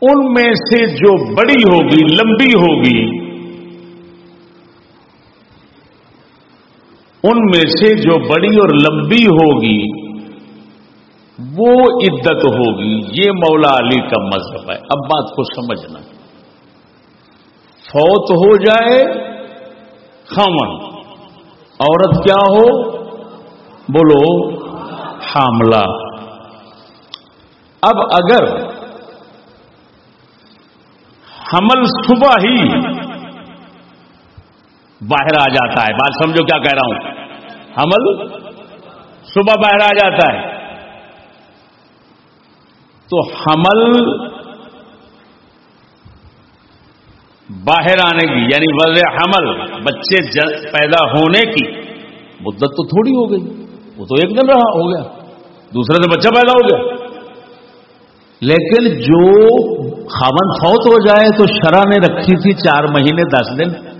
ان میں سے جو بڑی ہوگی، لمبی ہوگی ان میں سے جو بڑی اور لمبی ہوگی، وہ عدت ہوگی۔ یہ مولا علی کا مذہب ہے۔ اب بات کو سمجھنا۔ فوت ہو جائے خامن عورت کیا ہو؟ بولو، حاملہ۔ اب اگر حمل صبح ہی باہر آ جاتا ہے۔ بات سمجھو کیا کہہ رہا ہوں؟ حمل صبح باہر آ جاتا ہے۔ تو حمل باہر آنے کی یعنی وضع حمل، بچے پیدا ہونے کی مدت تو تھوڑی ہو گئی۔ وہ تو ایک دن رہا ہو گیا۔ دوسرے دن بچہ پیدا ہو گیا۔ لیکن جو خامن فوت ہو جائے تو شرح نے رکھی تھی چار مہینے، دس دن۔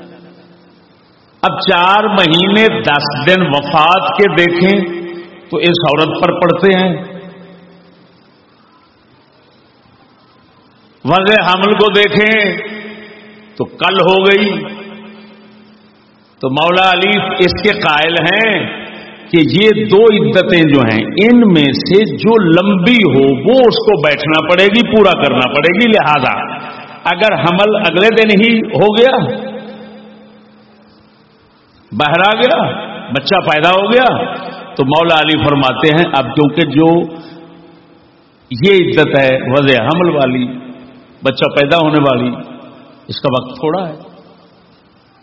اب چار مہینے دس دن وفات کے دیکھیں تو اس عورت پر پڑتے ہیں۔ وضع حمل کو دیکھیں تو کل ہو گئی۔ تو مولا علی اس کے قائل ہیں کہ یہ دو عدتیں جو ہیں، ان میں سے جو لمبی ہو، وہ اس کو بیٹھنا پڑے گی، پورا کرنا پڑے گی۔ لہذا اگر حمل اگلے دن ہی ہو گیا باہر آ گیا، بچہ پیدا ہو گیا۔ تو مولا علی فرماتے ہیں، اب کیونکہ جو یہ عزت ہے، وضع حمل والی، بچہ پیدا ہونے والی، اس کا وقت تھوڑا ہے۔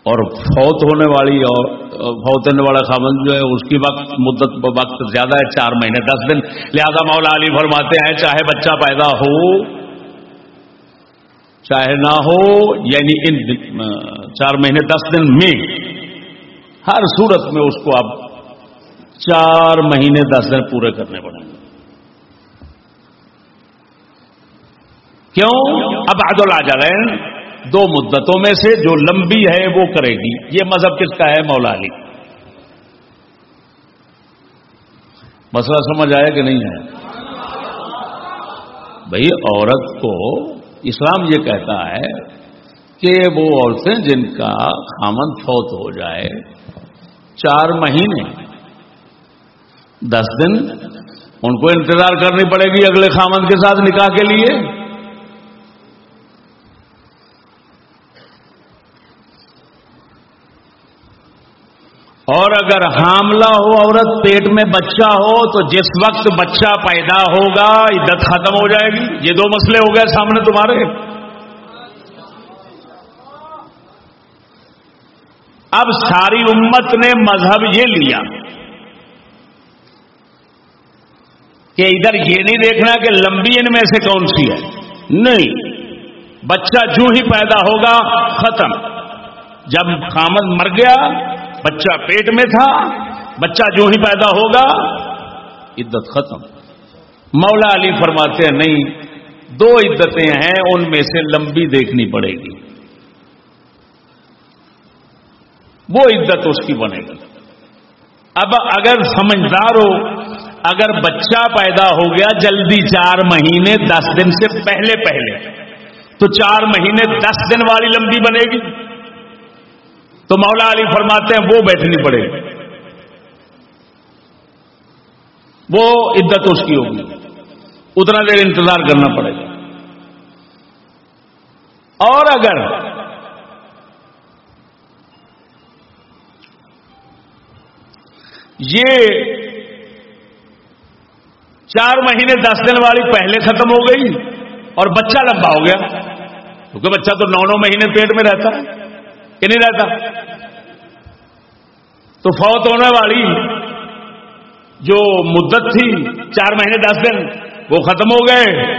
اور فوت ہونے والی اور فوت ہونے والا خامن جو ہے، اس کی وقت مدت، وقت زیادہ ہے، چار مہینے، دس دن۔ لہذا مولا علی فرماتے ہیں، چاہے بچہ پیدا ہو، چاہے نہ ہو یعنی ان، چار مہینے، دس دن میں ہر صورت میں اس کو اب چار مہینے دس دن پورے کرنے پڑیں گے۔ کیوں؟ اب عدل آ جائیں دو مدتوں میں سے جو لمبی ہے وہ کرے گی۔ یہ مذہب کس کا ہے؟ مولا علی۔ مسئلہ سمجھ آیا کہ نہیں ہے بھائی، عورت کو اسلام یہ کہتا ہے کہ وہ عورتیں جن کا خامن فوت ہو جائے چار مہینے، دس دن ان کو انتظار کرنی پڑے گی اگلے خامن کے ساتھ نکاح کے لیے۔ اور اگر حاملہ ہو، عورت پیٹ میں بچہ ہو، تو جس وقت بچہ پیدا ہوگا، عدت ختم ہو جائے گی۔ یہ دو مسئلے ہو گئے سامنے تمہارے۔ اب ساری امت نے مذہب یہ لیا کہ ادھر یہ نہیں دیکھنا کہ لمبی ان میں سے کون سی ہے۔ نہیں۔ بچہ جو ہی پیدا ہوگا، ختم۔ جب خامد مر گیا، بچہ پیٹ میں تھا، بچہ جو ہی پیدا ہوگا، عدت ختم۔ مولا علی فرماتے ہیں، نہیں، دو عدتیں ہیں، ان میں سے لمبی دیکھنی پڑے گی۔ وہ عدت اس کی بنے گی۔ اب اگر سمجھدار ہو، اگر بچہ پیدا ہو گیا جلدی چار مہینے، دس دن سے پہلے پہلے، تو چار مہینے دس دن والی لمبی بنے گی۔ تو مولا علی فرماتے ہیں، وہ بیٹھنی پڑے گی۔ وہ عدت اس کی ہوگی۔ اتنا دیر انتظار کرنا پڑے گا۔ اور اگر یہ چار مہینے دس دن والی پہلے ختم ہو گئی اور بچہ لمبا ہو گیا۔ کیونکہ بچہ تو نو نو مہینے پیٹ میں رہتا ہے، کہ نہیں رہتا؟ تو فوت ہونے والی جو مدت تھی چار مہینے دس دن، وہ ختم ہو گئے۔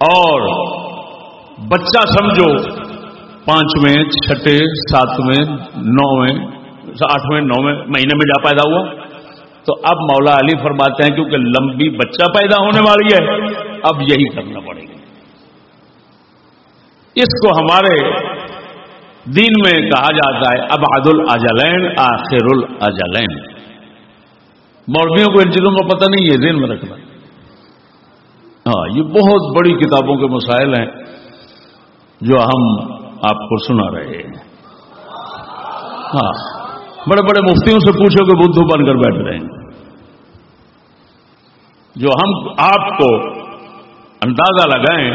اور بچہ سمجھو، پانچویں، چھٹے، ساتویں، نویں آٹھویں نویں مہینے میں جا پیدا ہوا۔ تو اب مولا علی فرماتے ہیں، کیونکہ لمبی بچہ پیدا ہونے والی ہے، اب یہی کرنا پڑے گا۔ اس کو ہمارے دین میں کہا جاتا ہے اب عد الجلین آخر الجلین مولویوں کو ان چیزوں کا پتہ نہیں ہے دین میں رکھنا۔ ہاں یہ بہت بڑی کتابوں کے مسائل ہیں، جو ہم آپ کو سنا رہے ہیں۔ ہاں۔ بڑے بڑے مفتیوں سے پوچھو کہ بدھو بن کر بیٹھ رہے ہیں۔ جو ہم آپ کو اندازہ لگائیں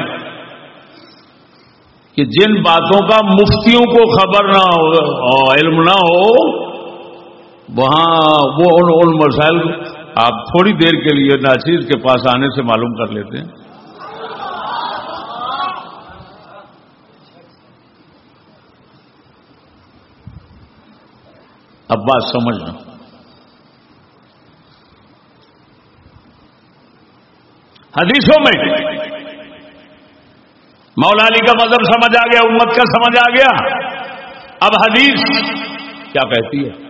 کہ جن باتوں کا مفتیوں کو خبر نہ ہو علم نہ ہو، وہاں وہ ان مسائل آپ تھوڑی دیر کے لیے ناچیز کے پاس آنے سے معلوم کر لیتے ہیں۔ اب بات سمجھنا حدیثوں میں مولا علی کا مذہب سمجھ آ گیا، امت کا سمجھ آ گیا۔ اب حدیث کیا کہتی ہے؟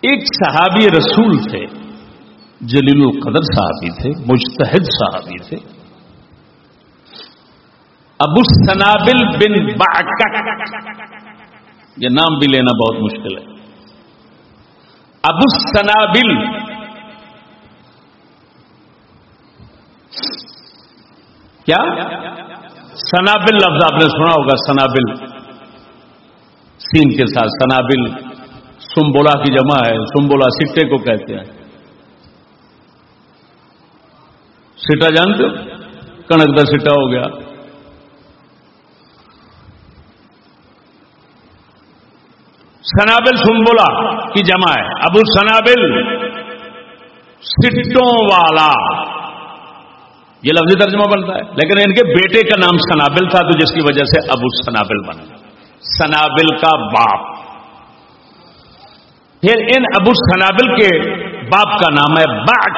ایک صحابی رسول تھے، جلیل القدر صحابی تھے، مجتہد صحابی تھے۔ ابو سنابل بن باکک یہ نام بھی لینا بہت مشکل ہے۔ ابو سنابل کیا؟ سنابل لفظ آپ نے سنا ہوگا، سنابل۔ سین کے ساتھ سنابل۔ سمبولا کی جمع ہے سمبولا سٹے کو کہتے ہیں۔ سٹا جانتے ہو؟ کنک دا سٹا ہو گیا۔ سنابل سنبولا کی جمع ہے۔ ابو سنابل سٹوں والا۔ یہ لفظی ترجمہ بنتا ہے۔ لیکن ان کے بیٹے کا نام سنابل تھا تو جس کی وجہ سے ابو سنابل بنا سنابل کا باپ۔ پھر ان ابو سنابل کے باپ کا نام ہے با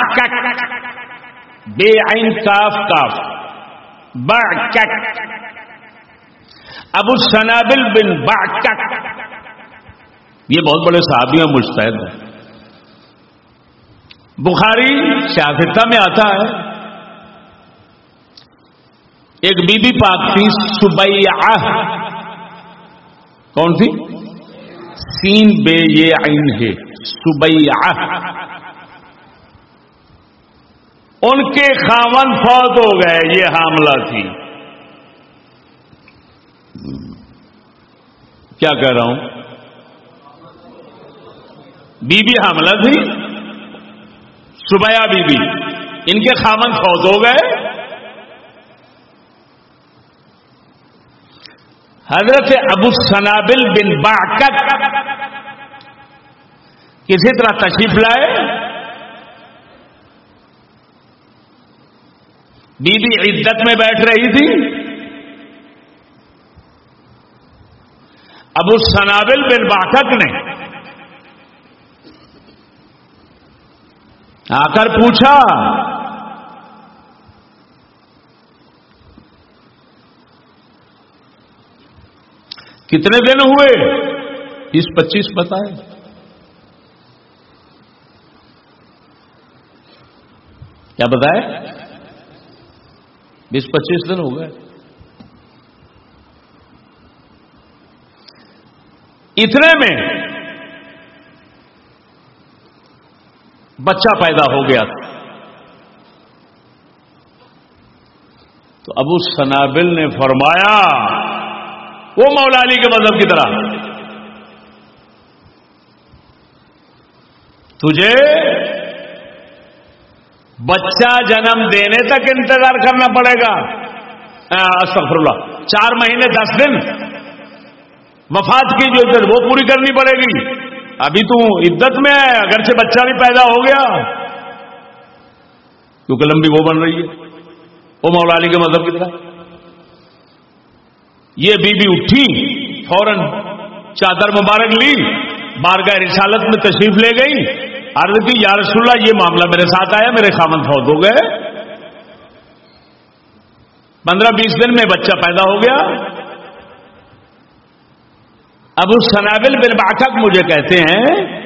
بے عین کاف کاف۔ با ابو سنابل بن با یہ بہت بڑے صحابی ہیں مستحد ہیں۔ بخاری سیاستہ میں آتا ہے۔ ایک بی بی پاک تھی سبیا کون تھی؟ سین بے یہ عین ہے۔ سبیا ان کے خامن فوت ہو گئے، یہ حاملہ تھی۔ کیا کہہ رہا ہوں؟ بی بی حاملہ تھی۔ سبیا بی بی ان کے خامن فوت ہو گئے۔ حضرت ابو سنابل بن باقت کسی طرح تشریف لائے۔ بی بی عدت میں بیٹھ رہی تھی۔ ابو سنابل بن باقت نے آ کر پوچھا، کتنے دن ہوئے؟ اس پچیس بتائے کیا بتائے بیس پچیس دن ہو گئے۔ اتنے میں بچہ پیدا ہو گیا تھا۔ تو ابو سنابل نے فرمایا، وہ مولا علی کے مذہب کی طرح۔ تجھے بچہ جنم دینے تک انتظار کرنا پڑے گا۔ استغفر اللہ۔ چار مہینے، دس دن۔ مفاد کی جو وہ پوری کرنی پڑے گی۔ ابھی تو عدت میں ہے، اگرچہ بچہ بھی پیدا ہو گیا۔ کیونکہ لمبی وہ بن رہی ہے۔ وہ مولا علی کے مذہب کی طرح۔ یہ بی بی اٹھی، فوراً چادر مبارک لی، بارگاہ رسالت میں تشریف لے گئی۔ عرض کی، یا رسول اللہ، یہ معاملہ میرے ساتھ آیا، میرے خامن فوت ہو گئے۔ پندرہ بیس دن میں بچہ پیدا ہو گیا۔ ابو سنابل بن باٹک مجھے کہتے ہیں،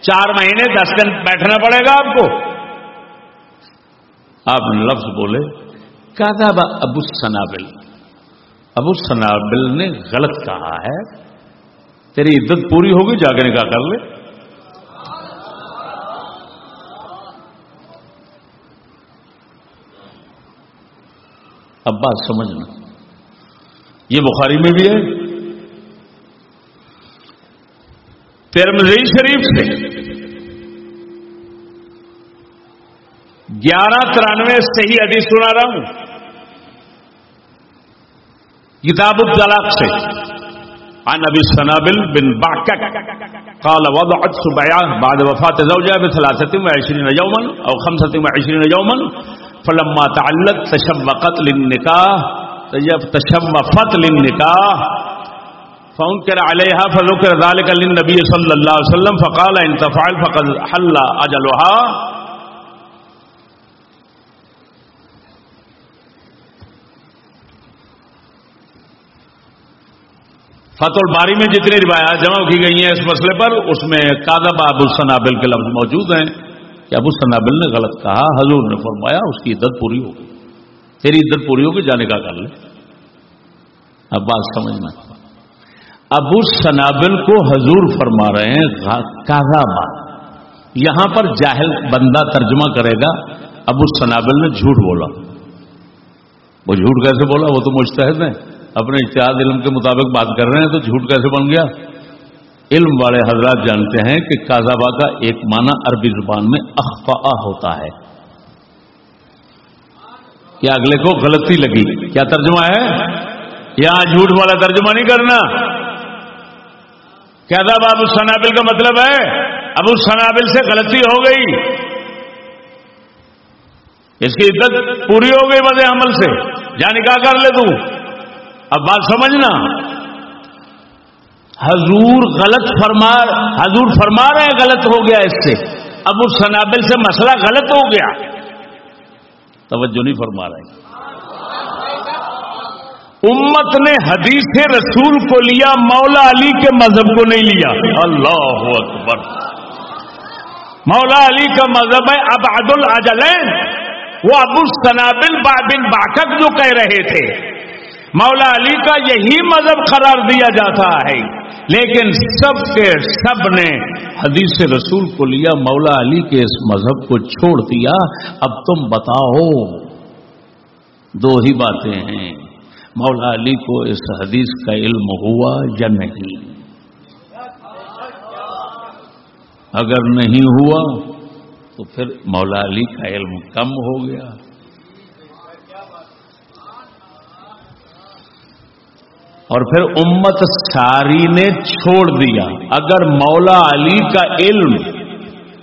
چار مہینے دس دن بیٹھنا پڑے گا آپ کو۔ آپ لفظ بولے، کہا تھا ابو سنابل ابو سنابل نے غلط کہا ہے، تیری عدت پوری ہوگی جا کے نکاح کر لے۔ اب بات سمجھنا۔ یہ بخاری میں بھی ہے۔ ترمزی شریف سے گیارہ ترانوے صحیح حدیث سنا رہا ہوں۔ کتاب الطلاق سے۔ عن ابي سنابل بن بعكك قال وضعت سبعه بعد وفاه زوجها ب 23 يوما او 25 يوما فلما تعلت تشوقت للنكاح تشوفت للنكاح فانكر عليها فذكر ذلك للنبي صلى الله عليه وسلم فقال ان تفعل فقد حل اجلها فت الباری میں جتنی روایات جمع کی گئی ہیں اس مسئلے پر، اس میں کادب ابو سنابل کے لفظ موجود ہیں کہ ابو سنابل نے غلط کہا، حضور نے فرمایا اس کی عدت پوری ہوگی، تیری عدت پوری ہوگی، جانے کا کر لے۔ اب بات سمجھنا ابو سنابل کو حضور فرما رہے ہیں کاغابا یہاں پر جاہل بندہ ترجمہ کرے گا، ابو سنابل نے جھوٹ بولا۔ وہ جھوٹ کیسے بولا؟ وہ تو مستحد ہیں۔ اپنے اتحاد علم کے مطابق بات کر رہے ہیں، تو جھوٹ کیسے بن گیا؟ علم والے حضرات جانتے ہیں کہ کازابا کا ایک معنی عربی زبان میں اخفا ہوتا ہے۔ کیا اگلے کو غلطی لگی؟ کیا ترجمہ ہے؟ یہاں جھوٹ والا ترجمہ نہیں کرنا۔ کیا تھا ابو سنابل کا مطلب ہے؟ ابو سنابل سے غلطی ہو گئی۔ اس کی عزت پوری ہو گئی وجہ عمل سے۔ جا نکاح کر لے تو؟ اب بات سمجھنا۔ حضور غلط فرما، حضور فرما رہے ہیں غلط ہو گیا اس سے۔ اب اس سنابل سے مسئلہ غلط ہو گیا۔ توجہ نہیں فرما رہے۔ امت نے حدیث رسول کو لیا، مولا علی کے مذہب کو نہیں لیا۔ اللہ اکبر۔ مولا علی کا مذہب ہے اب عدل اجلین وہ ابو سنابل بابن باقت جو کہہ رہے تھے۔ مولا علی کا یہی مذہب قرار دیا جاتا ہے۔ لیکن سب کے سب نے حدیث رسول کو لیا، مولا علی کے اس مذہب کو چھوڑ دیا۔ اب تم بتاؤ۔ دو ہی باتیں ہیں۔ مولا علی کو اس حدیث کا علم ہوا یا نہیں؟ اگر نہیں ہوا، تو پھر مولا علی کا علم کم ہو گیا۔ اور پھر امت ساری نے چھوڑ دیا۔ اگر مولا علی کا علم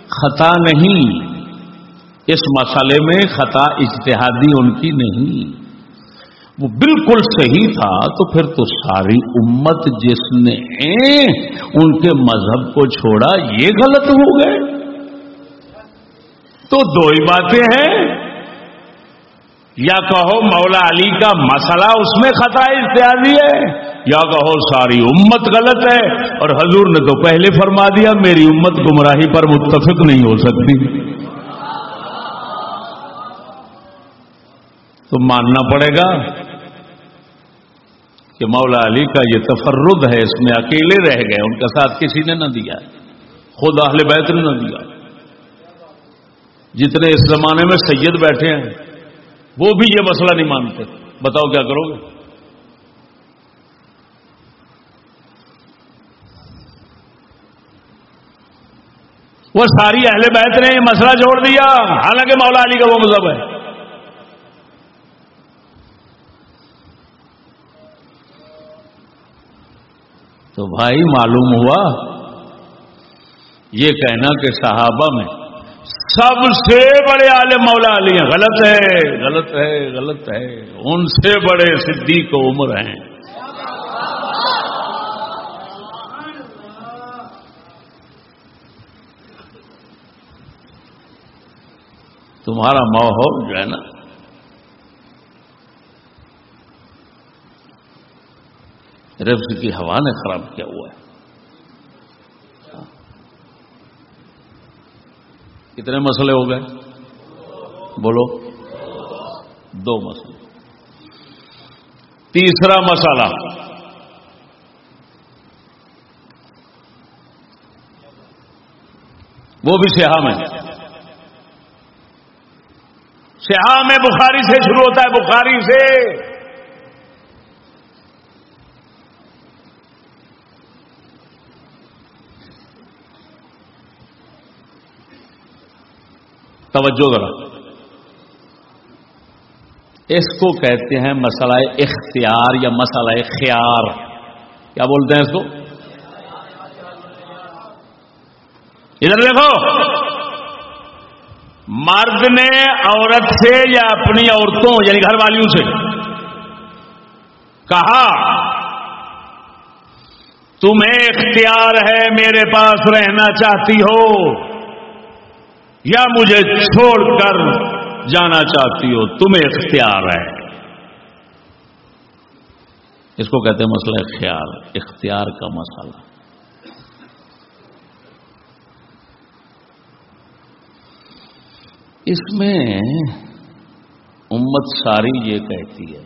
خطا نہیں، اس مسئلے میں خطا اجتہادی ان کی نہیں۔ وہ بالکل صحیح تھا، تو پھر تو ساری امت جس نے ان کے مذہب کو چھوڑا، یہ غلط ہو گئے۔ تو دو ہی باتیں ہیں۔ یا کہو مولا علی کا مسئلہ اس میں خطا اتیادی ہے، یا کہو ساری امت غلط ہے۔ اور حضور نے تو پہلے فرما دیا، میری امت گمراہی پر متفق نہیں ہو سکتی۔ تو ماننا پڑے گا کہ مولا علی کا یہ تفرد ہے، اس میں اکیلے رہ گئے، ان کا ساتھ کسی نے نہ دیا۔ خود اہل بیت نے نہ دیا۔ جتنے اس زمانے میں سید بیٹھے ہیں، وہ بھی یہ مسئلہ نہیں مانتے۔ بتاؤ کیا کرو گے؟ وہ ساری اہل بیت نے یہ مسئلہ جوڑ دیا۔ حالانکہ مولا علی کا وہ مذہب ہے۔ تو بھائی معلوم ہوا یہ کہنا کہ صحابہ میں سب سے بڑے عالم مولا علی ہیں۔ غلط ہے غلط ہے غلط ہے۔ ان سے بڑے صدیق و عمر ہیں۔ تمہارا ماحول جو ہے نا رفظ کی ہوا نے خراب کیا ہوا ہے۔ کتنے مسئلے ہو گئے؟ بولو۔ دو مسئلے۔ تیسرا مسئلہ۔ وہ بھی سیاح میں۔ سیاح میں بخاری سے شروع ہوتا ہے، بخاری سے۔ توجہ ذرا اس کو کہتے ہیں مسئلہ اختیار یا مسئلہ خیار۔ کیا بولتے ہیں اس کو؟ ادھر دیکھو۔ مرد نے عورت سے یا اپنی عورتوں یعنی گھر والیوں سے کہا، تمہیں اختیار ہے میرے پاس رہنا چاہتی ہو۔ یا مجھے چھوڑ کر جانا چاہتی ہو، تمہیں اختیار ہے۔ اس کو کہتے ہیں مسئلہ اختیار اختیار کا مسئلہ۔ اس میں امت ساری یہ کہتی ہے،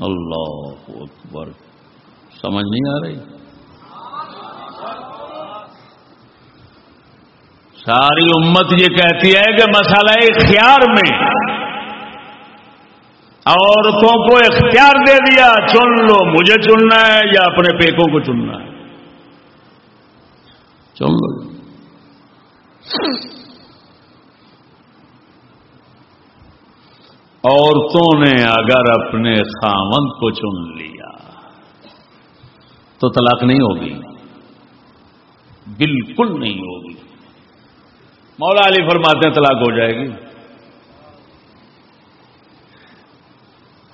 اللہ اکبر، سمجھ نہیں آ رہی؟ ساری امت یہ کہتی ہے کہ مسئلہ اختیار میں عورتوں کو اختیار دے دیا، چن لو، مجھے چننا ہے یا اپنے پیکوں کو چننا ہے۔ چن لو۔ عورتوں نے اگر اپنے خامن کو چن لیا تو طلاق نہیں ہوگی۔ بالکل نہیں ہوگی۔ مولا علی فرماتے ہیں طلاق ہو جائے گی۔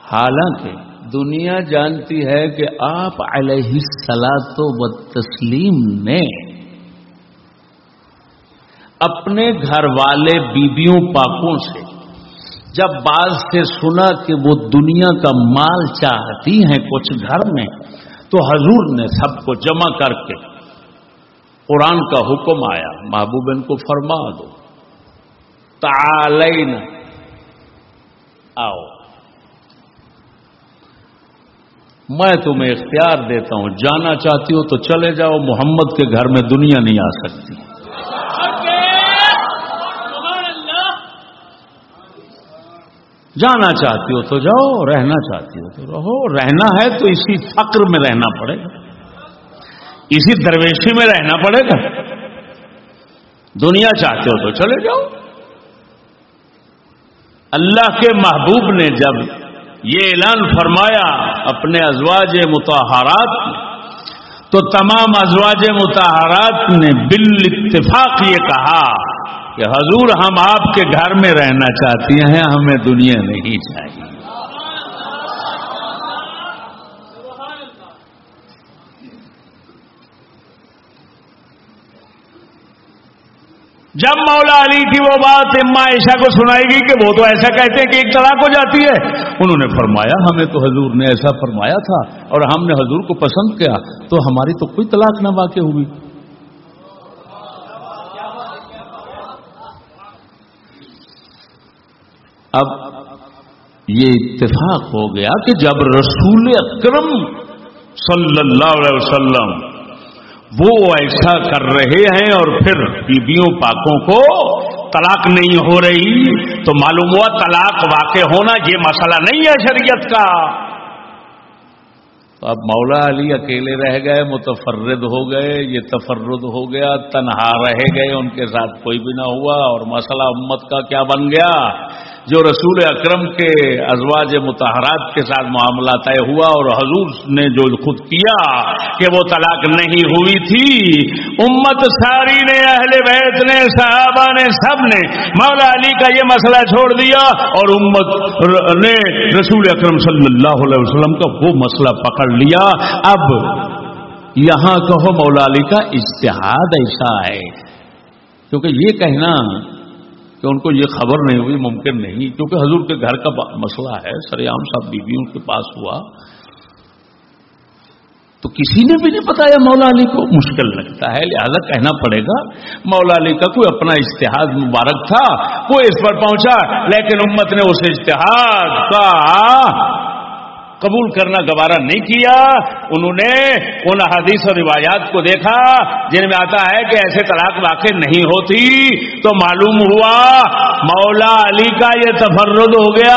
حالانکہ دنیا جانتی ہے کہ آپ علیہ سلاط و تسلیم نے اپنے گھر والے بیبیوں پاپوں سے جب بعض سے سنا کہ وہ دنیا کا مال چاہتی ہیں کچھ گھر میں، تو حضور نے سب کو جمع کر کے قرآن کا حکم آیا، محبوب ان کو فرما دو۔ تعالین آؤ۔ میں تمہیں اختیار دیتا ہوں، جانا چاہتی ہو تو چلے جاؤ، محمد کے گھر میں دنیا نہیں آ سکتی۔ جانا چاہتی ہو تو جاؤ، رہنا چاہتی ہو تو رہو۔ رہنا ہے تو اسی فقر میں رہنا پڑے گا۔ اسی درویشی میں رہنا پڑے گا۔ دنیا چاہتے ہو تو چلے جاؤ۔ اللہ کے محبوب نے جب یہ اعلان فرمایا اپنے ازواج متحرات تو تمام ازواج متحرات نے بال اتفاق یہ کہا کہ حضور ہم آپ کے گھر میں رہنا چاہتی ہیں، ہمیں دنیا نہیں چاہیے۔ جب مولا علی کی وہ بات اما عائشہ کو سنائے گی کہ وہ تو ایسا کہتے ہیں کہ ایک طلاق ہو جاتی ہے، انہوں نے فرمایا، ہمیں تو حضور نے ایسا فرمایا تھا اور ہم نے حضور کو پسند کیا، تو ہماری تو کوئی طلاق نہ واقع ہوئی۔ اب یہ اتفاق ہو گیا کہ جب رسول اکرم صلی اللہ علیہ وسلم وہ ایسا کر رہے ہیں اور پھر بیویوں پاکوں کو طلاق نہیں ہو رہی تو معلوم ہوا طلاق واقع ہونا یہ مسئلہ نہیں ہے شریعت کا۔ تو اب مولا علی اکیلے رہ گئے، متفرد ہو گئے، یہ تفرد ہو گیا، تنہا رہ گئے، ان کے ساتھ کوئی بھی نہ ہوا اور مسئلہ امت کا کیا بن گیا؟ جو رسول اکرم کے ازواج متحرات کے ساتھ معاملہ طے ہوا اور حضور نے جو خود کیا کہ وہ طلاق نہیں ہوئی تھی، امت ساری نے، اہل بیت نے، صحابہ نے، سب نے مولا علی کا یہ مسئلہ چھوڑ دیا اور امت نے رسول اکرم صلی اللہ علیہ وسلم کا وہ مسئلہ پکڑ لیا۔ اب یہاں کہو مولا علی کا اشتہاد ایسا ہے، کیونکہ یہ کہنا کہ ان کو یہ خبر نہیں ہوئی، ممکن نہیں۔ کیونکہ حضور کے گھر کا مسئلہ ہے سریام صاحب بیوی ان کے پاس ہوا۔ تو کسی نے بھی نہیں بتایا مولا علی کو؟ مشکل لگتا ہے، لہذا کہنا پڑے گا، مولا علی کا کوئی اپنا اشتہاد مبارک تھا، وہ اس پر پہنچا، لیکن امت نے اس اشتہاد کا قبول کرنا گوارا نہیں کیا، انہوں نے ان حدیث اور روایات کو دیکھا، جن میں آتا ہے کہ ایسے طلاق واقع نہیں ہوتی، تو معلوم ہوا مولا علی کا یہ تفرد ہو گیا،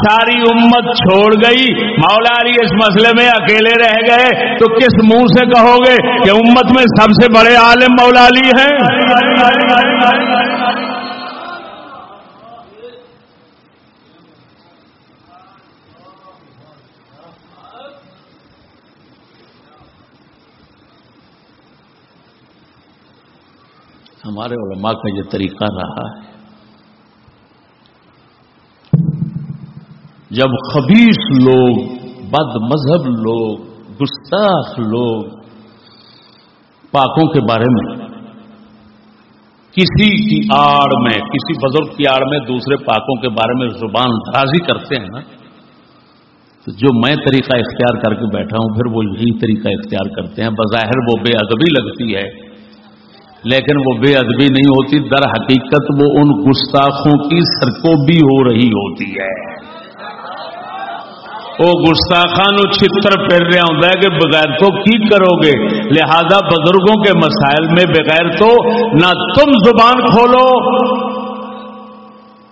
ساری امت چھوڑ گئی۔ مولا علی اس مسئلے میں اکیلے رہ گئے، تو کس منہ سے کہو گے کہ امت میں سب سے بڑے عالم مولا علی ہیں؟ ہمارے علماء کا یہ طریقہ رہا ہے۔ جب خبیص لوگ، بد مذہب لوگ، گستاخ لوگ پاکوں کے بارے میں، کسی کی آڑ میں، کسی بزرگ کی آڑ میں دوسرے پاکوں کے بارے میں زبان درازی کرتے ہیں نا، تو جو میں طریقہ اختیار کر کے بیٹھا ہوں، پھر وہ یہی طریقہ اختیار کرتے ہیں۔ بظاہر وہ بے ادبی لگتی ہے۔ لیکن وہ بے ادبی نہیں ہوتی، در حقیقت وہ ان گستاخوں کی سرکوبی ہو رہی ہوتی ہے۔ وہ گستاخان چھتر پھر رہا ہوں کہ بغیر تو کی کرو گے؟ لہذا بزرگوں کے مسائل میں بغیر تو نہ تم زبان کھولو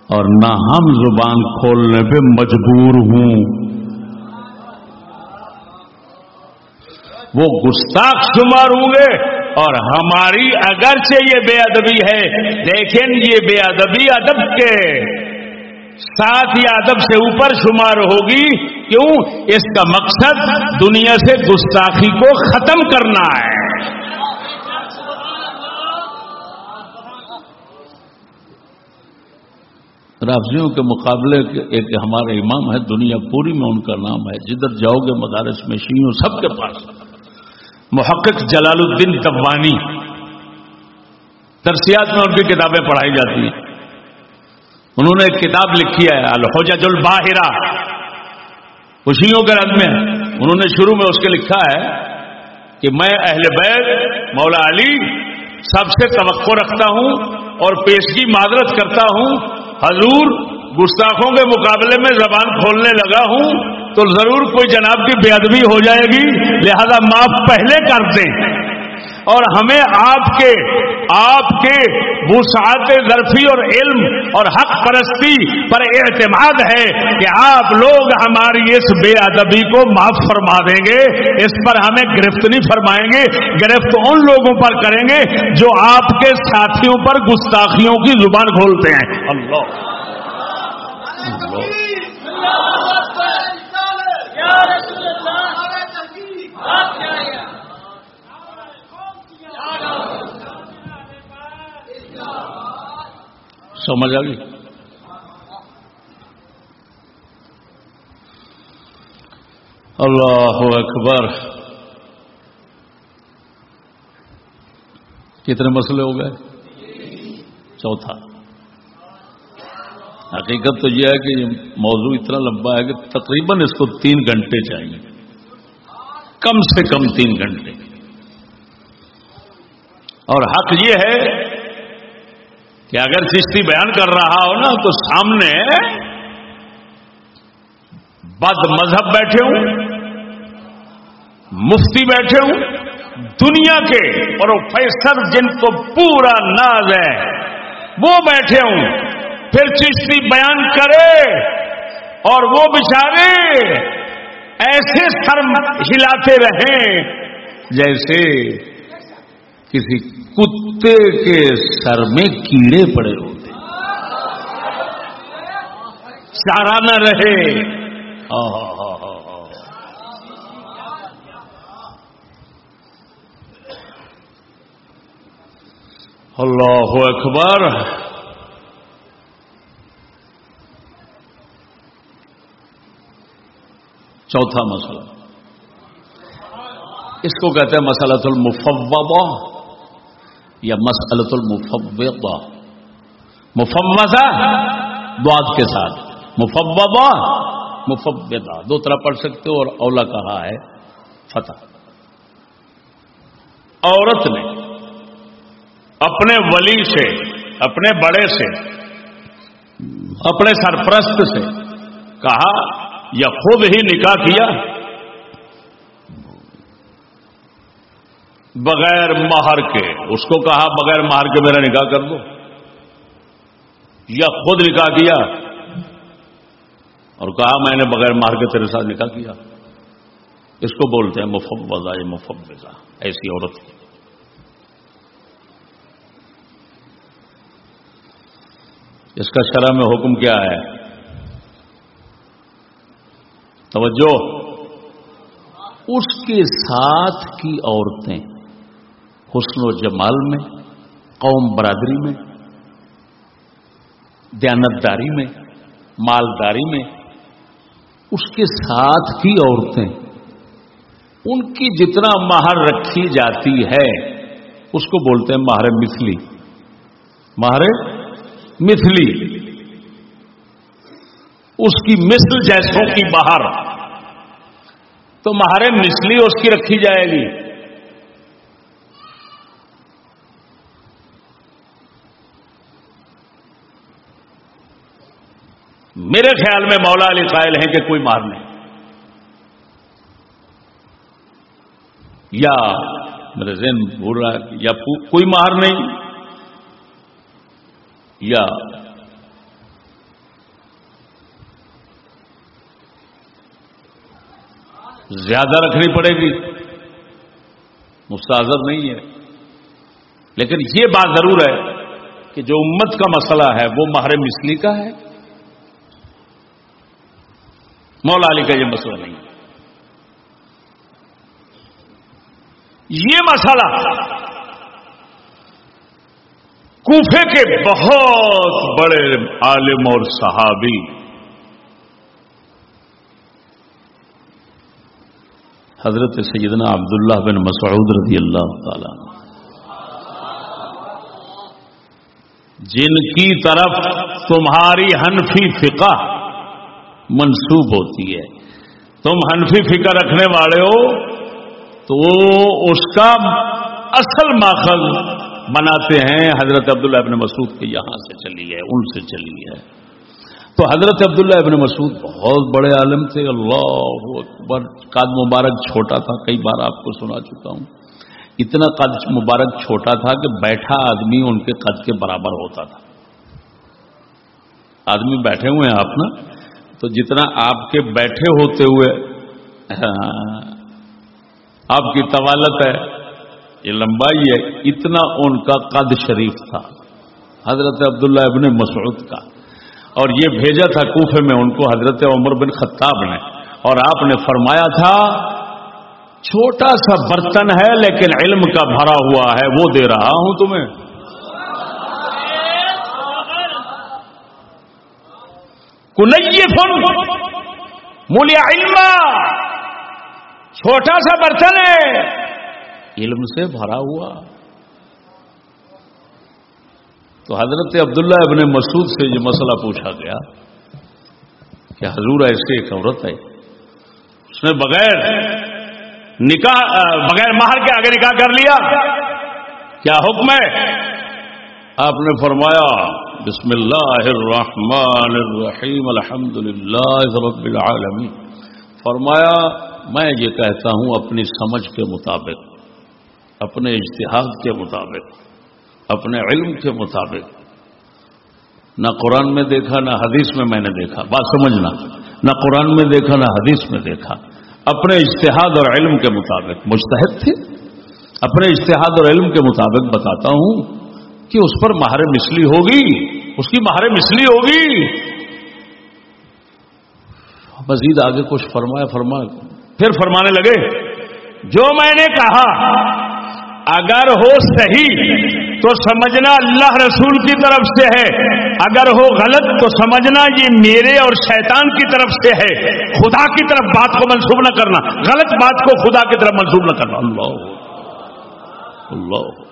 اور نہ ہم زبان کھولنے پہ مجبور ہوں۔ وہ گستاخ شمار ہوں گے۔ اور ہماری اگرچہ یہ بے ادبی ہے، لیکن یہ بے ادبی ادب کے ساتھ ہی ادب سے اوپر شمار ہوگی۔ کیوں؟ اس کا مقصد دنیا سے گستاخی کو ختم کرنا ہے۔ رافضیوں کے مقابلے ایک ہمارے امام ہے، دنیا پوری میں ان کا نام ہے۔ جدھر جاؤ گے مدارس میں شیوں سب کے پاس۔ محقق جلال الدین تبانی ترسیات میں ان کی کتابیں پڑھائی جاتی ہیں۔ انہوں نے ایک کتاب لکھی ہے، الحجج الباہرہ۔ خوشیوں کے رد میں انہوں نے شروع میں اس کے لکھا ہے کہ میں اہل بیت، مولا علی، سب سے توقع رکھتا ہوں اور پیشگی معذرت کرتا ہوں، حضور گستاخوں کے مقابلے میں زبان کھولنے لگا ہوں تو ضرور کوئی جناب کی بے ادبی ہو جائے گی۔ لہذا معاف پہلے کر دیں۔ اور ہمیں آپ کے آپ کے وسعت ظرفی اور علم اور حق پرستی پر اعتماد ہے کہ آپ لوگ ہماری اس بے ادبی کو معاف فرما دیں گے۔ اس پر ہمیں گرفت نہیں فرمائیں گے۔ گرفت ان لوگوں پر کریں گے جو آپ کے ساتھیوں پر گستاخیوں کی زبان کھولتے ہیں۔ اللہ, اللہ سمجھ آ گئی؟ اللہ اکبر۔ کتنے مسئلے ہو گئے؟ چوتھا۔ حقیقت تو یہ ہے کہ یہ موضوع اتنا لمبا ہے کہ تقریباً اس کو تین گھنٹے چاہیے۔ کم سے کم تین گھنٹے۔ اور حق یہ ہے کہ اگر چشتی بیان کر رہا ہو نا تو سامنے بد مذہب بیٹھے ہوں، مفتی بیٹھے ہوں، دنیا کے پروفیسر جن کو پورا ناز ہے، وہ بیٹھے ہوں۔ پھر چشتی بیان کرے اور وہ بچارے ایسے سر ہلاتے رہیں جیسے کسی کتے کے سر میں کیڑے پڑے ہوتے سارا نہ رہے اللہ اکبر۔ چوتھا مسئلہ۔ اس کو کہتے ہیں مسلط المفوضہ یا مسلط المفوضہ۔ مفوضہ دعات کے ساتھ۔ مفوضہ مفوضہ۔ دو طرح پڑھ سکتے ہو اور اولا کہا ہے فتح۔ عورت نے اپنے ولی سے، اپنے بڑے سے، اپنے سرپرست سے کہا یا خود ہی نکاح کیا؟ بغیر مہر کے۔ اس کو کہا، بغیر مہر کے میرا نکاح کر دو۔ یا خود نکاح کیا۔ اور کہا، میں نے بغیر مہر کے تیرے ساتھ نکاح کیا۔ اس کو بولتے ہیں مفوضہ یا مفوضہ۔ ایسی عورت۔ کی اس کا شرح میں حکم کیا ہے؟ توجہ۔ اس کے ساتھ کی عورتیں، حسن و جمال میں، قوم برادری میں، دیانتداری میں، مالداری میں، اس کے ساتھ کی عورتیں۔ ان کی جتنا مہر رکھی جاتی ہے، اس کو بولتے ہیں مہر مثلی۔ مہر مثلی۔ اس کی مثل جیسوں کی باہر تو مہارے مثلی اس کی رکھی جائے گی۔ میرے خیال میں مولا علی قائل ہیں کہ کوئی مار نہیں۔ یا میرے ذہن بھول رہا ہے یا کوئی مار نہیں۔ یا زیادہ رکھنی پڑے گی۔ مستحضر نہیں ہے۔ لیکن یہ بات ضرور ہے کہ جو امت کا مسئلہ ہے، وہ مہر مسلی کا ہے۔ مولا علی کا یہ مسئلہ نہیں یہ مسئلہ کوفے کے بہت بڑے عالم اور صحابی حضرت سیدنا عبداللہ بن مسعود رضی اللہ تعالی جن کی طرف تمہاری حنفی فقہ منسوب ہوتی ہے، تم حنفی فقہ رکھنے والے ہو، تو اس کا اصل ماخذ بناتے ہیں حضرت عبداللہ ابن مسعود کے یہاں سے چلی ہے، ان سے چلی ہے۔ تو حضرت عبداللہ ابن مسعود بہت بڑے عالم تھے، اللہ اکبر، قد مبارک چھوٹا تھا، کئی بار آپ کو سنا چکا ہوں۔ اتنا قد مبارک چھوٹا تھا کہ بیٹھا آدمی ان کے قد کے برابر ہوتا تھا۔ آدمی بیٹھے ہوئے ہیں آپ نا؟ تو جتنا آپ کے بیٹھے ہوتے ہوئے، آپ کی طوالت ہے، یہ لمبائی ہے، اتنا ان کا قد شریف تھا۔ حضرت عبداللہ ابن مسعود کا۔ اور یہ بھیجا تھا کوفے میں ان کو حضرت عمر بن خطاب نے۔ اور آپ نے فرمایا تھا، چھوٹا سا برتن ہے لیکن علم کا بھرا ہوا ہے، وہ دے رہا ہوں تمہیں۔ کنیہ فن مولیا علم چھوٹا سا برتن ہے۔ علم سے بھرا ہوا۔ تو حضرت عبداللہ ابن مسعود سے یہ مسئلہ پوچھا گیا کہ حضور ایسے ایک عورت ہے۔ اس نے بغیر نکاح بغیر مہر کے آگے نکاح کر لیا۔ کیا حکم ہے؟ آپ نے فرمایا، بسم اللہ الرحمن الرحیم الحمد للہ رب العالمین۔ فرمایا، میں یہ کہتا ہوں اپنی سمجھ کے مطابق، اپنے اجتہاد کے مطابق۔ اپنے علم کے مطابق۔ نہ قرآن میں دیکھا، نہ حدیث میں میں نے دیکھا۔ بات سمجھنا، نہ قرآن میں دیکھا، نہ حدیث میں دیکھا۔ اپنے اجتہاد اور علم کے مطابق۔ مستحد تھے اپنے اجتہاد اور علم کے مطابق بتاتا ہوں کہ اس پر مہار مسلی ہوگی۔ اس کی مہار مسلی ہوگی۔ مزید آگے کچھ فرمایا فرمایا۔ پھر فرمانے لگے، جو میں نے کہا اگر ہو صحیح تو سمجھنا اللہ رسول کی طرف سے ہے۔ اگر ہو غلط تو سمجھنا یہ میرے اور شیطان کی طرف سے ہے۔ خدا کی طرف بات کو منسوب نہ کرنا۔ غلط بات کو خدا کی طرف منسوب نہ کرنا۔ اللہ۔ اللہ۔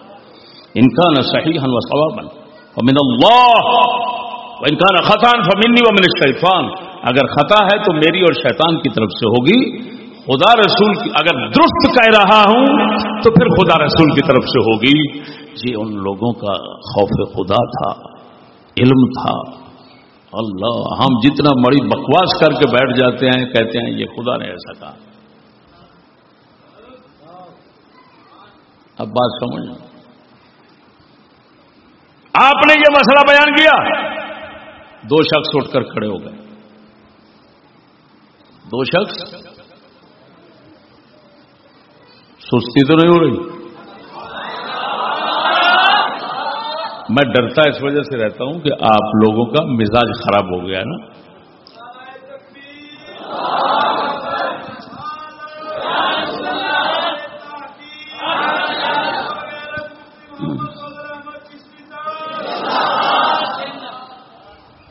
ان کا نہ صحیح ہن وصوابن فمن اللہ۔ ان کا نہ خطان فمنی ومن الشیطان۔ اگر خطا ہے تو میری اور شیطان کی طرف سے ہوگی۔ خدا رسول کی اگر درست کہہ رہا ہوں تو پھر خدا رسول کی طرف سے ہوگی۔ یہ ان لوگوں کا خوف خدا تھا، علم تھا۔ اللہ، ہم جتنا مڑی بکواس کر کے بیٹھ جاتے ہیں، کہتے ہیں یہ خدا نے ایسا کہا۔ اب بات سمجھ۔ آپ نے یہ مسئلہ بیان کیا۔ دو شخص اٹھ کر کھڑے ہو گئے۔ دو شخص سستی تو نہیں ہو رہی؟ میں ڈرتا اس وجہ سے رہتا ہوں کہ آپ لوگوں کا مزاج خراب ہو گیا نا۔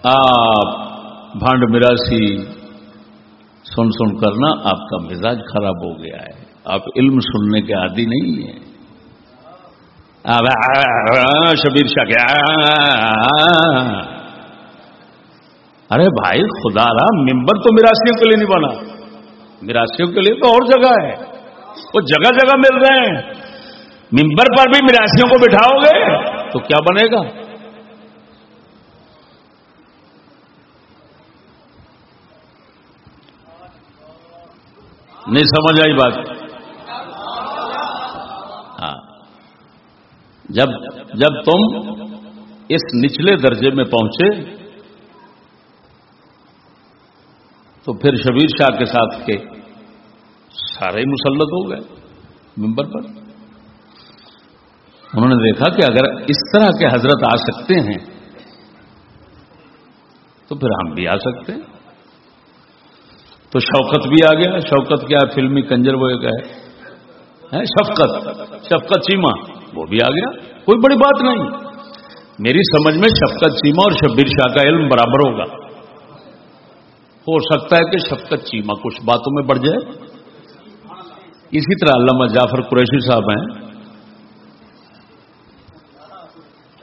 آپ بھانڈ مراسی سن سن کرنا آپ کا مزاج خراب ہو گیا ہے۔ آپ علم سننے کے عادی نہیں ہیں۔ شبیر شاہ کیا ارے بھائی، خدا رہا ممبر تو میراسیوں کے لیے نہیں بنا۔ میراسیوں کے لیے تو اور جگہ ہے۔ وہ جگہ جگہ مل رہے ہیں۔ ممبر پر بھی میراسیوں کو بٹھاؤ گے تو کیا بنے گا؟ نہیں سمجھ آئی بات۔ جب جب تم اس نچلے درجے میں پہنچے تو پھر شبیر شاہ کے ساتھ کے سارے مسلط ہو گئے ممبر پر۔ انہوں نے دیکھا کہ اگر اس طرح کے حضرت آ سکتے ہیں تو پھر ہم بھی آ سکتے ہیں۔ تو شوکت بھی آ گیا۔ شوکت کیا فلمی کنجر وہ ہے۔ شفقت شفقت چیما وہ بھی آ گیا۔ کوئی بڑی بات نہیں۔ میری سمجھ میں شفقت چیما اور شبیر شاہ کا علم برابر ہوگا۔ ہو سکتا ہے کہ شفقت چیما کچھ باتوں میں بڑھ جائے۔ اسی طرح علامہ جعفر قریشی صاحب ہیں۔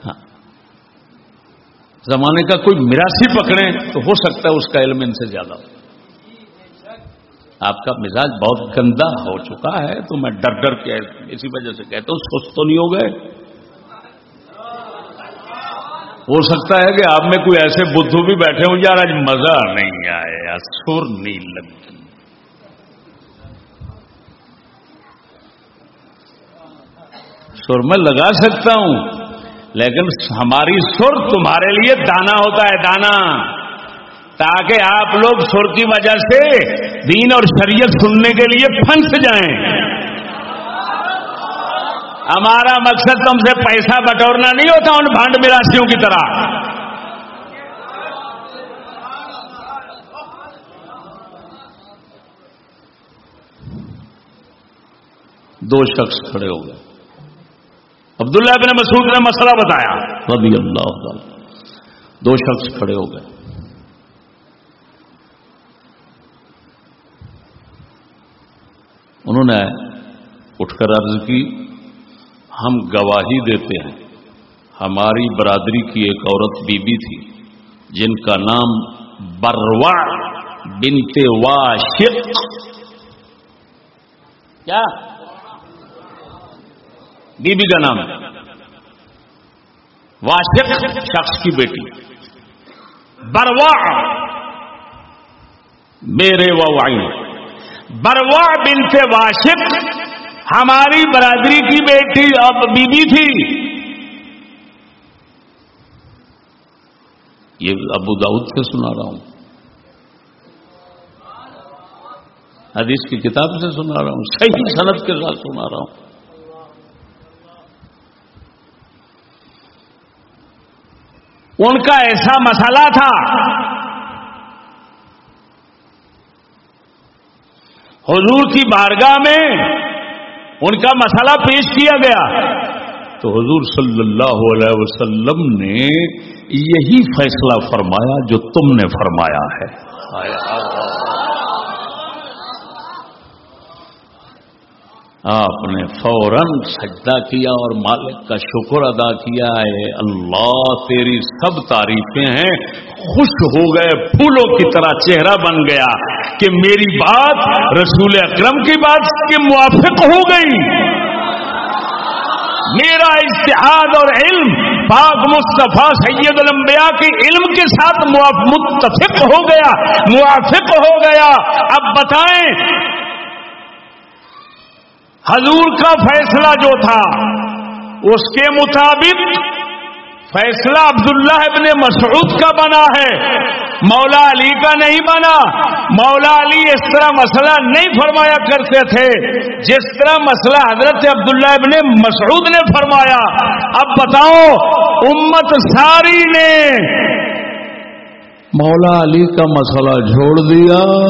ہاں۔ زمانے کا کوئی مراسی پکڑے تو ہو سکتا ہے اس کا علم ان سے زیادہ ہو۔ آپ کا مزاج بہت گندا ہو چکا ہے تو میں ڈر ڈر کے اسی وجہ سے کہتا ہوں، سست تو نہیں ہو گئے؟ ہو سکتا ہے کہ آپ میں کوئی ایسے بدھو بھی بیٹھے ہوں، یار، آج مزہ نہیں آیا سر نہیں لگی سر میں لگا سکتا ہوں، لیکن ہماری سر تمہارے لیے دانا ہوتا ہے، دانا۔ تاکہ آپ لوگ سر کی وجہ سے دین اور شریعت سننے کے لیے پھنس جائیں۔ ہمارا مقصد تم سے پیسہ بٹورنا نہیں ہوتا ان بھانڈ مراسیوں کی طرح۔ دو شخص کھڑے ہو گئے۔ عبداللہ اپنے مسعود نے مسئلہ بتایا۔ رضی اللہ دو شخص کھڑے ہو گئے۔ انہوں نے اٹھ کر عرض کی، ہم گواہی دیتے ہیں، ہماری برادری کی ایک عورت بی بی تھی، جن کا نام بروا بنت واشق۔ کیا؟ بی بی کا نام۔ ہے واشق شخص کی بیٹی۔ بروا، میرے وائی بروا بنت واشق، ہماری برادری کی بیٹی اب بی بی تھی۔ یہ ابو داؤد سے سنا رہا ہوں۔ حدیث کی کتاب سے سنا رہا ہوں۔ صحیح صنعت کے ساتھ سنا رہا ہوں۔ ان کا ایسا مسئلہ تھا حضور کی بارگاہ میں ان کا مسئلہ پیش کیا گیا۔ تو حضور صلی اللہ علیہ وسلم نے یہی فیصلہ فرمایا جو تم نے فرمایا ہے۔ آپ نے فوراً سجدہ کیا اور مالک کا شکر ادا کیا ہے اللہ، تیری سب تعریفیں ہیں۔ خوش ہو گئے، پھولوں کی طرح چہرہ بن گیا کہ میری بات رسول اکرم کی بات کے موافق ہو گئی۔ میرا اشتہاد اور علم پاک مصطفیٰ سید الانبیاء کے علم کے ساتھ متفق ہو گیا، موافق ہو گیا۔ اب بتائیں حضور کا فیصلہ جو تھا، اس کے مطابق فیصلہ عبداللہ ابن مسعود کا بنا ہے۔ مولا علی کا نہیں بنا۔ مولا علی اس طرح مسئلہ نہیں فرمایا کرتے تھے، جس طرح مسئلہ حضرت عبداللہ ابن مسعود نے فرمایا۔ اب بتاؤ، امت ساری نے مولا علی کا مسئلہ چھوڑ دیا۔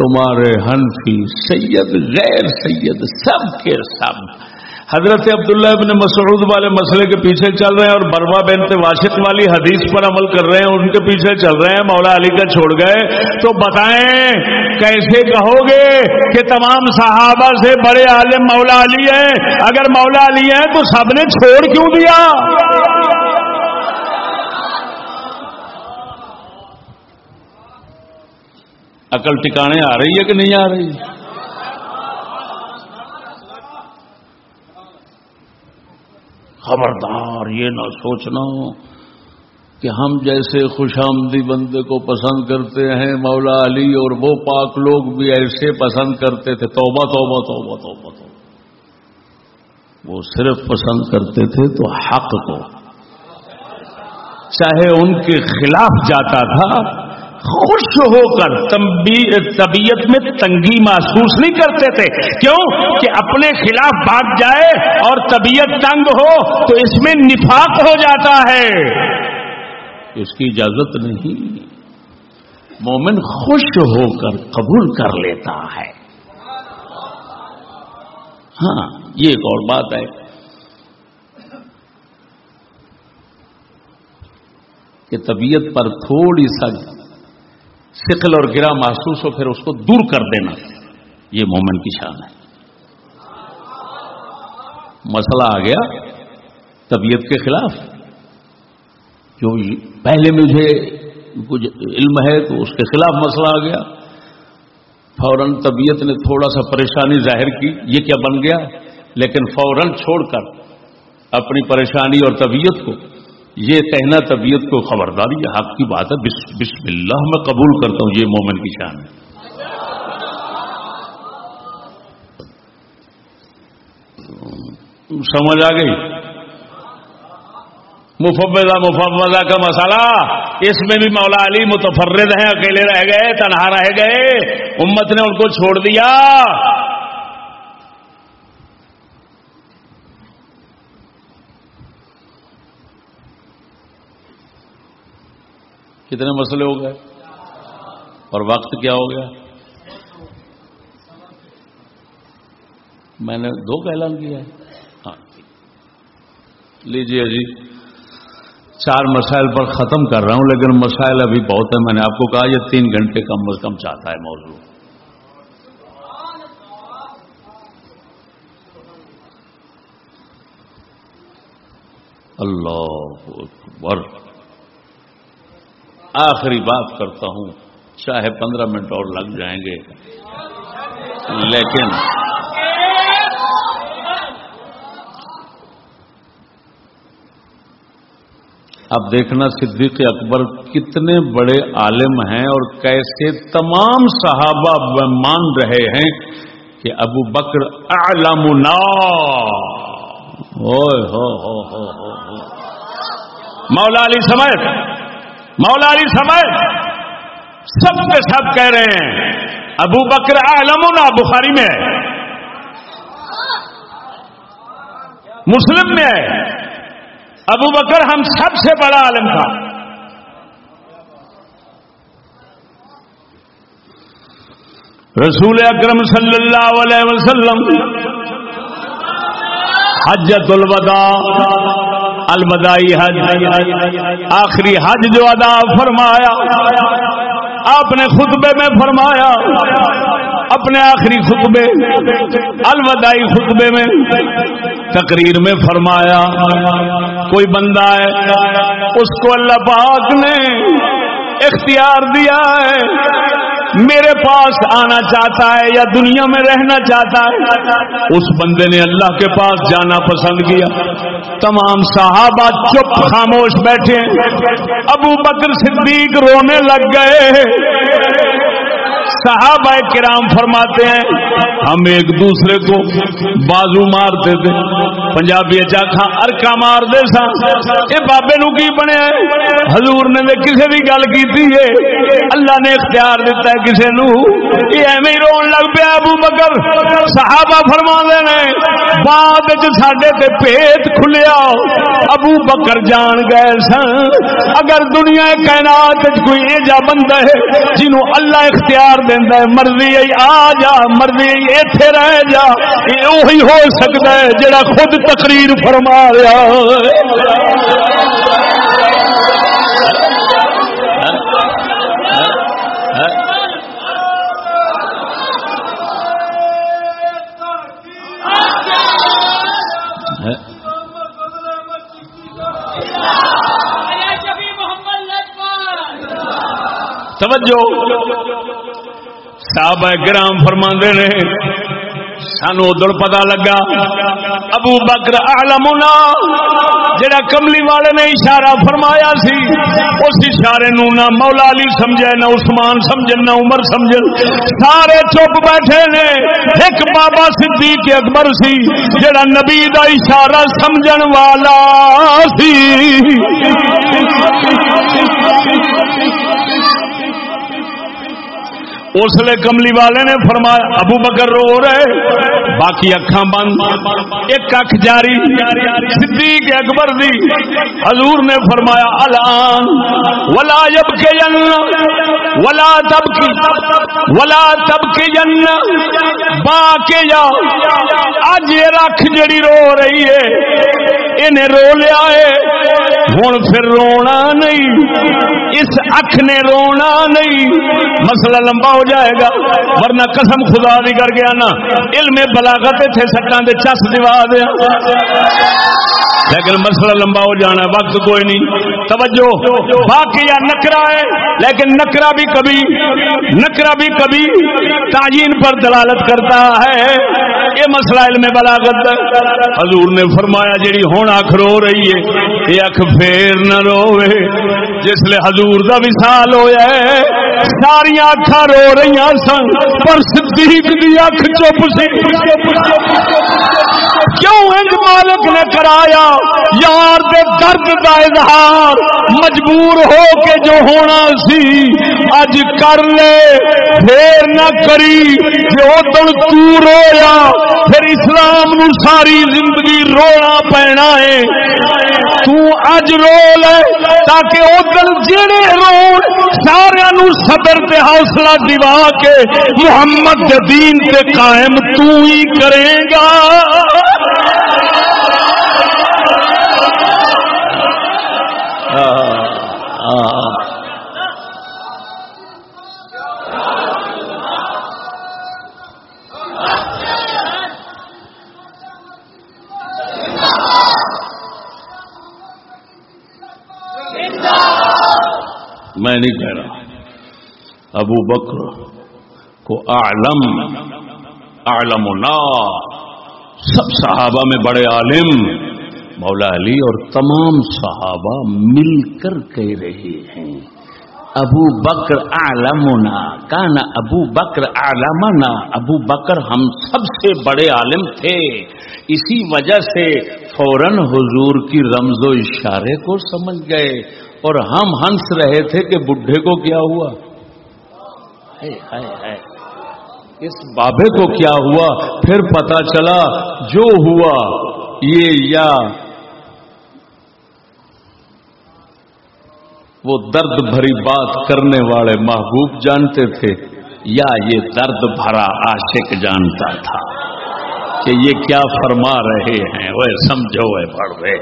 تمہارے حنفی سید، غیر سید، سب کے سب۔ حضرت عبداللہ ابن مسعود والے مسئلے کے پیچھے چل رہے ہیں اور بروا بنت واشق والی حدیث پر عمل کر رہے ہیں، ان کے پیچھے چل رہے ہیں۔ مولا علی کا چھوڑ گئے۔ تو بتائیں، کیسے کہو گے کہ تمام صحابہ سے بڑے عالم مولا علی ہیں؟ اگر مولا علی ہیں تو سب نے چھوڑ کیوں دیا؟ عقل ٹکانے آ رہی ہے کہ نہیں آ رہی؟ خبردار یہ نہ سوچنا کہ ہم جیسے خوش آمدی بندے کو پسند کرتے ہیں، مولا علی اور وہ پاک لوگ بھی ایسے پسند کرتے تھے، توبہ توبہ توبہ توبہ توبہ۔ وہ صرف پسند کرتے تھے تو حق کو۔ چاہے ان کے خلاف جاتا تھا خوش ہو کر طبیعت میں تنگی محسوس نہیں کرتے تھے۔ کیوں؟ کہ اپنے خلاف بھاگ جائے اور طبیعت تنگ ہو تو اس میں نفاق ہو جاتا ہے۔ اس کی اجازت نہیں۔ مومن خوش ہو کر قبول کر لیتا ہے۔ ہاں یہ ایک اور بات ہے کہ طبیعت پر تھوڑی سا سکل اور گرا محسوس ہو، پھر اس کو دور کر دینا۔ یہ مومن کی شان ہے۔ مسئلہ آ گیا طبیعت کے خلاف۔ جو پہلے مجھے کچھ علم ہے تو اس کے خلاف مسئلہ آ گیا۔ فوراً طبیعت نے تھوڑا سا پریشانی ظاہر کی، یہ کیا بن گیا؟ لیکن فوراً چھوڑ کر اپنی پریشانی اور طبیعت کو یہ کہنا طبیعت کو خبرداری، یہ حق کی بات ہے۔ بسم اللہ، میں قبول کرتا ہوں، یہ مومن کی شان ہے۔ سمجھ آ گئی؟ مفبدہ مفبدہ کا مسئلہ۔ اس میں بھی مولا علی متفرد ہیں، اکیلے رہ گئے، تنہا رہ گئے۔ امت نے ان کو چھوڑ دیا۔ کتنے مسئلے ہو گئے اور وقت کیا ہو گیا میں نے دو کا اعلان کیا ہے۔ ہاں۔ لیجیے جی چار مسائل پر ختم کر رہا ہوں، لیکن مسائل ابھی بہت ہے میں نے آپ کو کہا یہ تین گھنٹے کم از کم چاہتا ہے موضوع۔ اللہ اکبر۔ آخری بات کرتا ہوں، چاہے پندرہ منٹ اور لگ جائیں گے۔ لیکن اب دیکھنا صدیق اکبر کتنے بڑے عالم ہیں اور کیسے تمام صحابہ مان رہے ہیں کہ ابو بکر علمنا ہو۔ مولا علی سمیت۔ مولا علی سمیت سب کے سب کہہ رہے ہیں، ابو بکر علمنا بخاری میں ہے۔ مسلم میں ہے۔ ابو بکر ہم سب سے بڑا عالم تھا۔ رسول اکرم صلی اللہ علیہ وسلم حجت الوداع۔ الوداعی حج. آخری حج جو ادا فرمایا، آپ نے خطبے میں فرمایا، اپنے آخری خطبے، الوداعی خطبے میں تقریر میں فرمایا، کوئی بندہ ہے، اس کو اللہ پاک نے اختیار دیا ہے میرے پاس آنا چاہتا ہے یا دنیا میں رہنا چاہتا ہے؟ اس بندے نے اللہ کے پاس جانا پسند کیا۔ تمام صحابہ چپ خاموش بیٹھے۔ ابو بکر صدیق رونے لگ گئے۔ صحابہ کرام فرماتے ہیں، ہم ایک دوسرے کو بازو مارتے تھے، پنجابی چاخا ارکا مار دے سا یہ بابے نو کی بنیا حضور نے کسی بھی گل کی اللہ نے اختیار دیتا ہے کسی نو۔ یہ ایویں رو لگ پیا ابو بکر۔ صحابہ فرما نے، بعد سڈے تے پیت کھلیا۔ ابو بکر جان گئے سن۔ اگر دنیا کائنات کوئی ایجا بندہ ہے جنہوں اللہ اختیار دینا مرضی آ جا مرضی اتے رہ جا۔ یہ ہو سکتا ہے جڑا خود تقریر فرما رہا توجہ۔ صحابہ گرام فرما نے، سانو ادھر پتا لگا، ابو بکر آلمنا جڑا کملی والے نے اشارہ فرمایا سی، اس اشارے نو نہ مولا علی سمجھے، نہ عثمان سمجھ نہ عمر سمجھ سارے چپ بیٹھے نے، ایک بابا صدیق اکبر سی، جڑا نبی دا اشارہ سمجھن والا سی۔ اس لیے کملی والے نے فرمایا، ابو بکر رو رہے، باقی اکھاں بند۔ ایک اکھ جاری، صدیق اکبر دی۔ حضور نے فرمایا، الان، ولا جب کے جن ولا تب ولا تب کے جن با کے جا اج یہ رکھ جڑی رو رہی ہے، انہیں رو لیا ہے۔ ہوں پھر رونا نہیں، اس اکھ نے رونا نہیں۔ مسئلہ لمبا ہو جائے گا، ورنہ قسم خدا بھی کر گیا نا۔ علم بلاغت تھے سٹان دے چس دیا لیکن مسئلہ لمبا ہو جانا، وقت کوئی نہیں۔ توجہ، باقی یا نکرا ہے، لیکن نکرا بھی کبھی نکرا بھی کبھی تعین پر دلالت کرتا ہے۔ یہ مسئلہ علم بلاغت حضور نے فرمایا، جیڑی ہوں اکھ رو رہی ہے، یہ اکھ پھر نہ روے جس لیے حضور دا وصال ہویا ہے، ساری اکھا رو رہی سن، پر صدیق دی اکھ چپ سی۔ کیوں انج مالک نے کرایا؟ یار دے درد دا اظہار مجبور ہو کے جو ہونا سی، اج کر لے، پھر نہ کری۔ جو دن تو رویا، پھر اسلام نو ساری زندگی رونا پینا ہے۔ تج رو لے تاکہ ادھر جڑے رو سارا صدر تے حوصلہ دیوا کے محمد دین تے قائم تو ہی کرے گا۔ میں نہیں کہہ رہا۔ ابو بکر کو عالم عالم سب صحابہ میں بڑے عالم۔ مولا علی اور تمام صحابہ مل کر کہہ رہے ہیں، ابو بکر عالمنا کانا ابو بکر عالمنا ابو بکر ہم سب سے بڑے عالم تھے۔ اسی وجہ سے فوراً حضور کی رمز و اشارے کو سمجھ گئے۔ اور ہم ہنس رہے تھے کہ بڈھے کو کیا ہوا؟ اس بابے کو کیا ہوا؟ پھر پتا چلا جو ہوا، یہ یا۔ وہ درد بھری بات کرنے والے محبوب جانتے تھے، یا یہ درد بھرا عاشق جانتا تھا کہ یہ کیا فرما رہے ہیں۔ وہ سمجھو پڑھ رہے